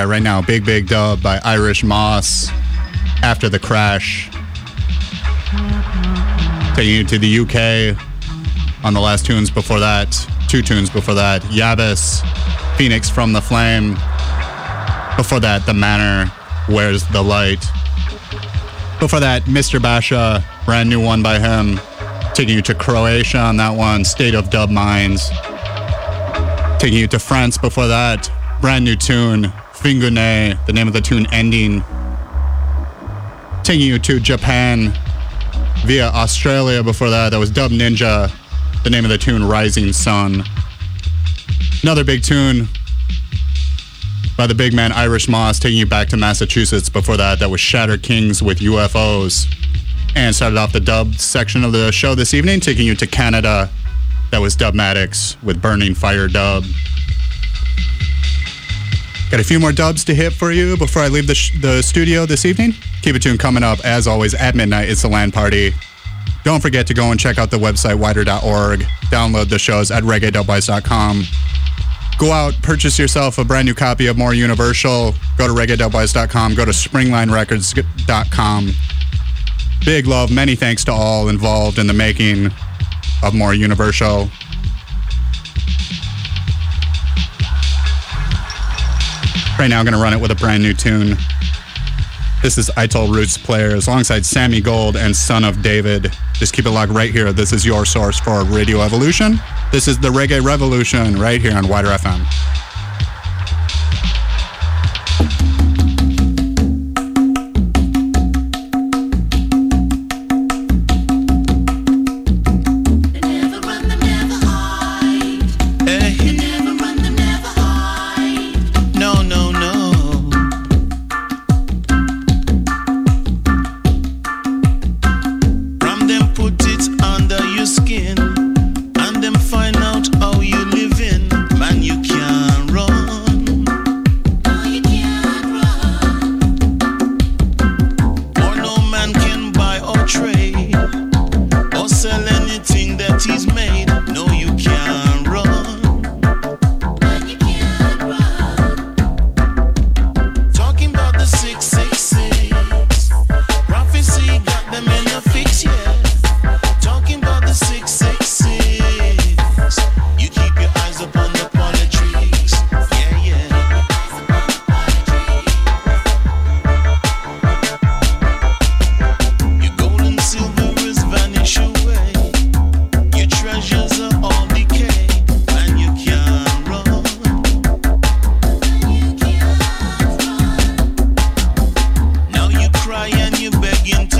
Yeah, right now, Big Big Dub by Irish Moss after the crash. Taking you to the UK on the last tunes before that, two tunes before that, Yavis, Phoenix from the Flame. Before that, The Manor, Where's the Light. Before that, Mr. Basha, brand new one by him. Taking you to Croatia on that one, State of Dub Minds. Taking you to France before that, brand new tune, Fingune, the name of the tune ending. Taking you to Japan via Australia before that. That was Dub Ninja, the name of the tune Rising Sun. Another big tune by the big man Irish Moss taking you back to Massachusetts before that. That was Shatter Kings with UFOs. And started off the dub section of the show this evening, taking you to Canada. That was Dubmatix with Burning Fire Dub. Got a few more dubs to hit for you before I leave the, the studio this evening. Keep it tuned coming up, as always, at midnight. It's the LAN party. Don't forget to go and check out the website, widr.org. Download the shows at reggae.wise.com. Go out, purchase yourself a brand new copy of More Universal. Go to reggae.wise.com. Go to springlinerecords.com. Big love, many thanks to all involved in the making of More Universal. Right now, I'm going to run it with a brand new tune. This is Ital Roots Players alongside Sammy Gold and Son of David. Just keep it locked right here. This is your source for Radio Evolution. This is the Reggae Revolution right here on WIDR FM. bien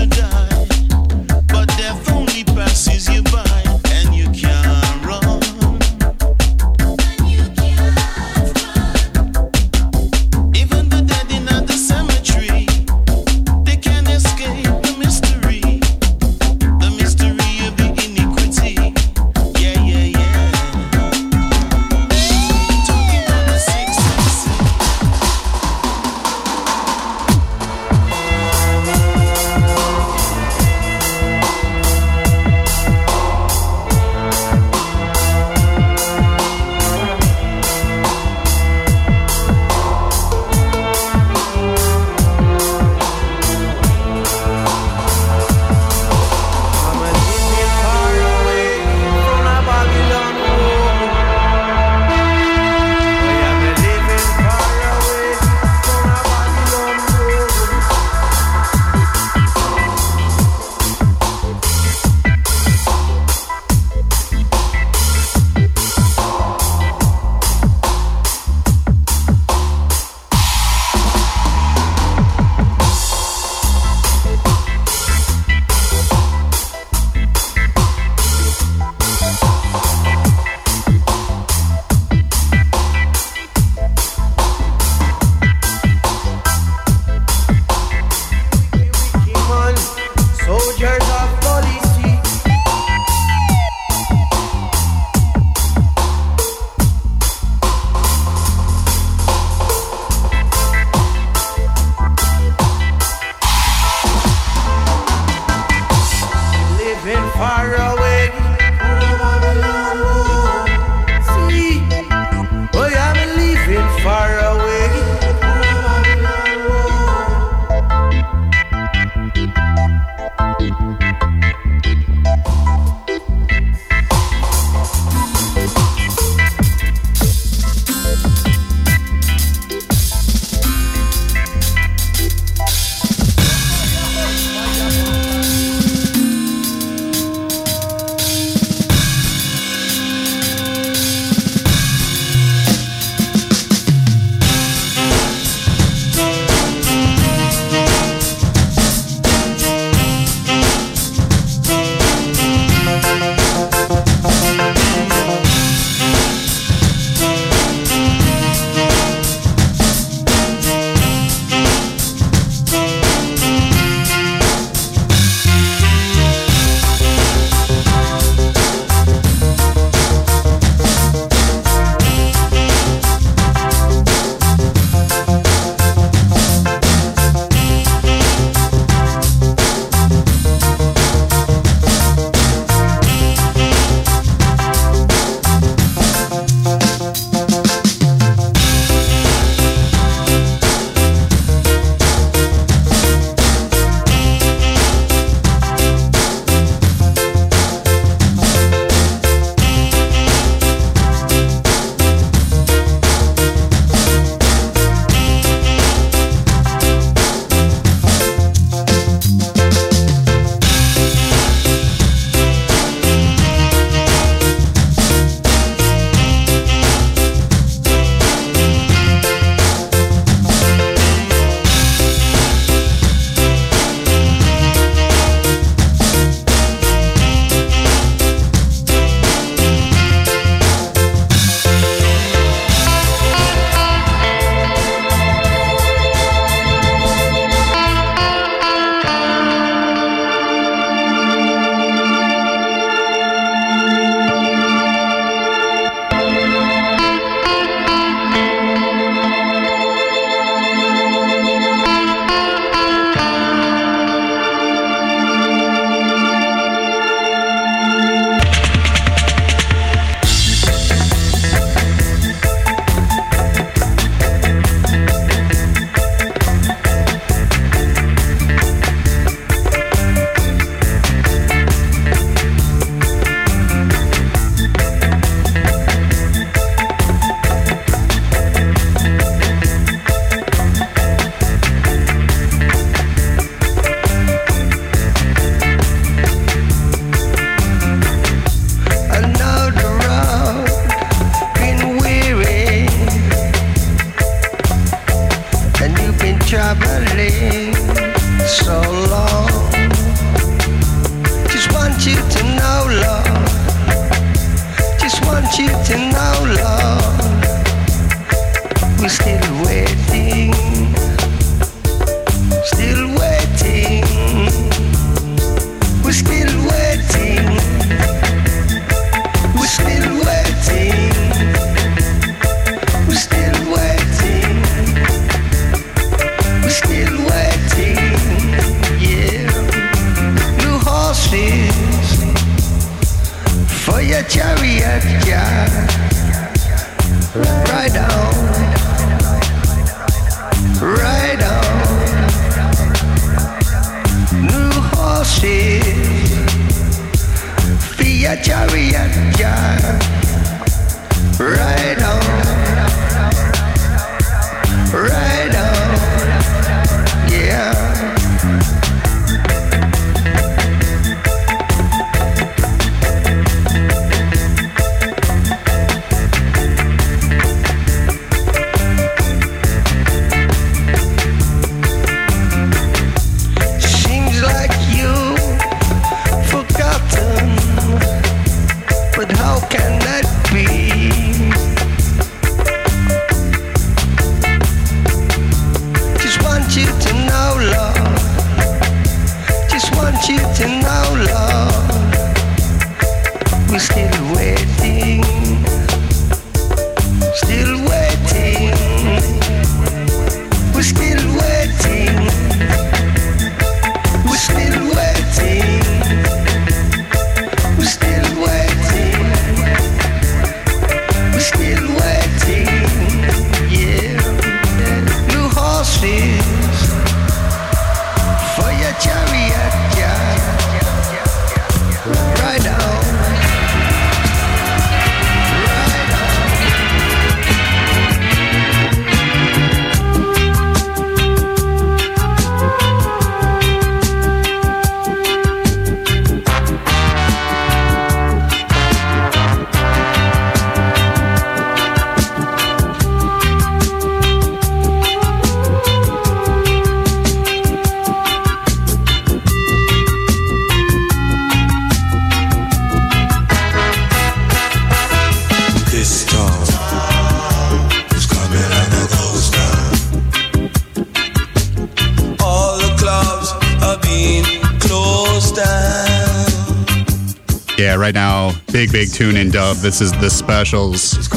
right now, big, big tune in dub. This is the specials.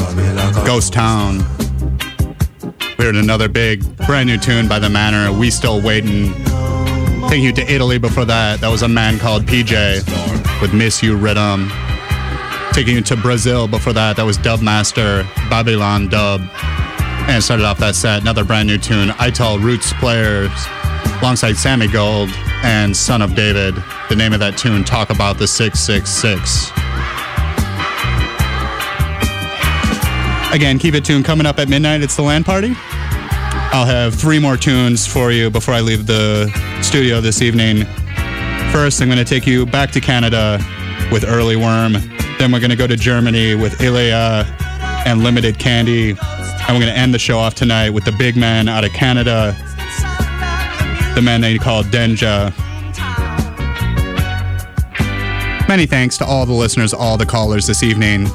Ghost Town. We heard another big, brand new tune by The Manor. We Still Waiting. Taking you to Italy before that. That was a man called PJ with Miss You Rhythm. Taking you to Brazil before that. That was Dubmaster, Babylon Dub. And started off that set, another brand new tune. Ital Roots Players alongside Sammy Gold and Son of David. The name of that tune, Talk About the 666. Again, keep it tuned. Coming up at midnight, it's the land party. I'll have three more tunes for you before I leave the studio this evening. First, I'm going to take you back to Canada with Early Worm. Then we're going to go to Germany with Illiyah and Limited Candy. And we're going to end the show off tonight with the big man out of Canada, the man they call Denja. Many thanks to all the listeners, all the callers this evening.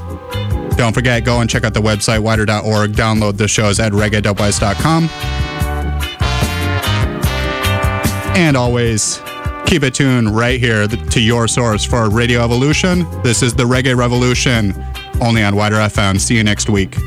Don't forget, go and check out the website, widr.org. Download the shows at reggae.wise.com. And always keep it tuned right here to your source for Radio Evolution. This is the Reggae Revolution, only on WIDR FM. See you next week.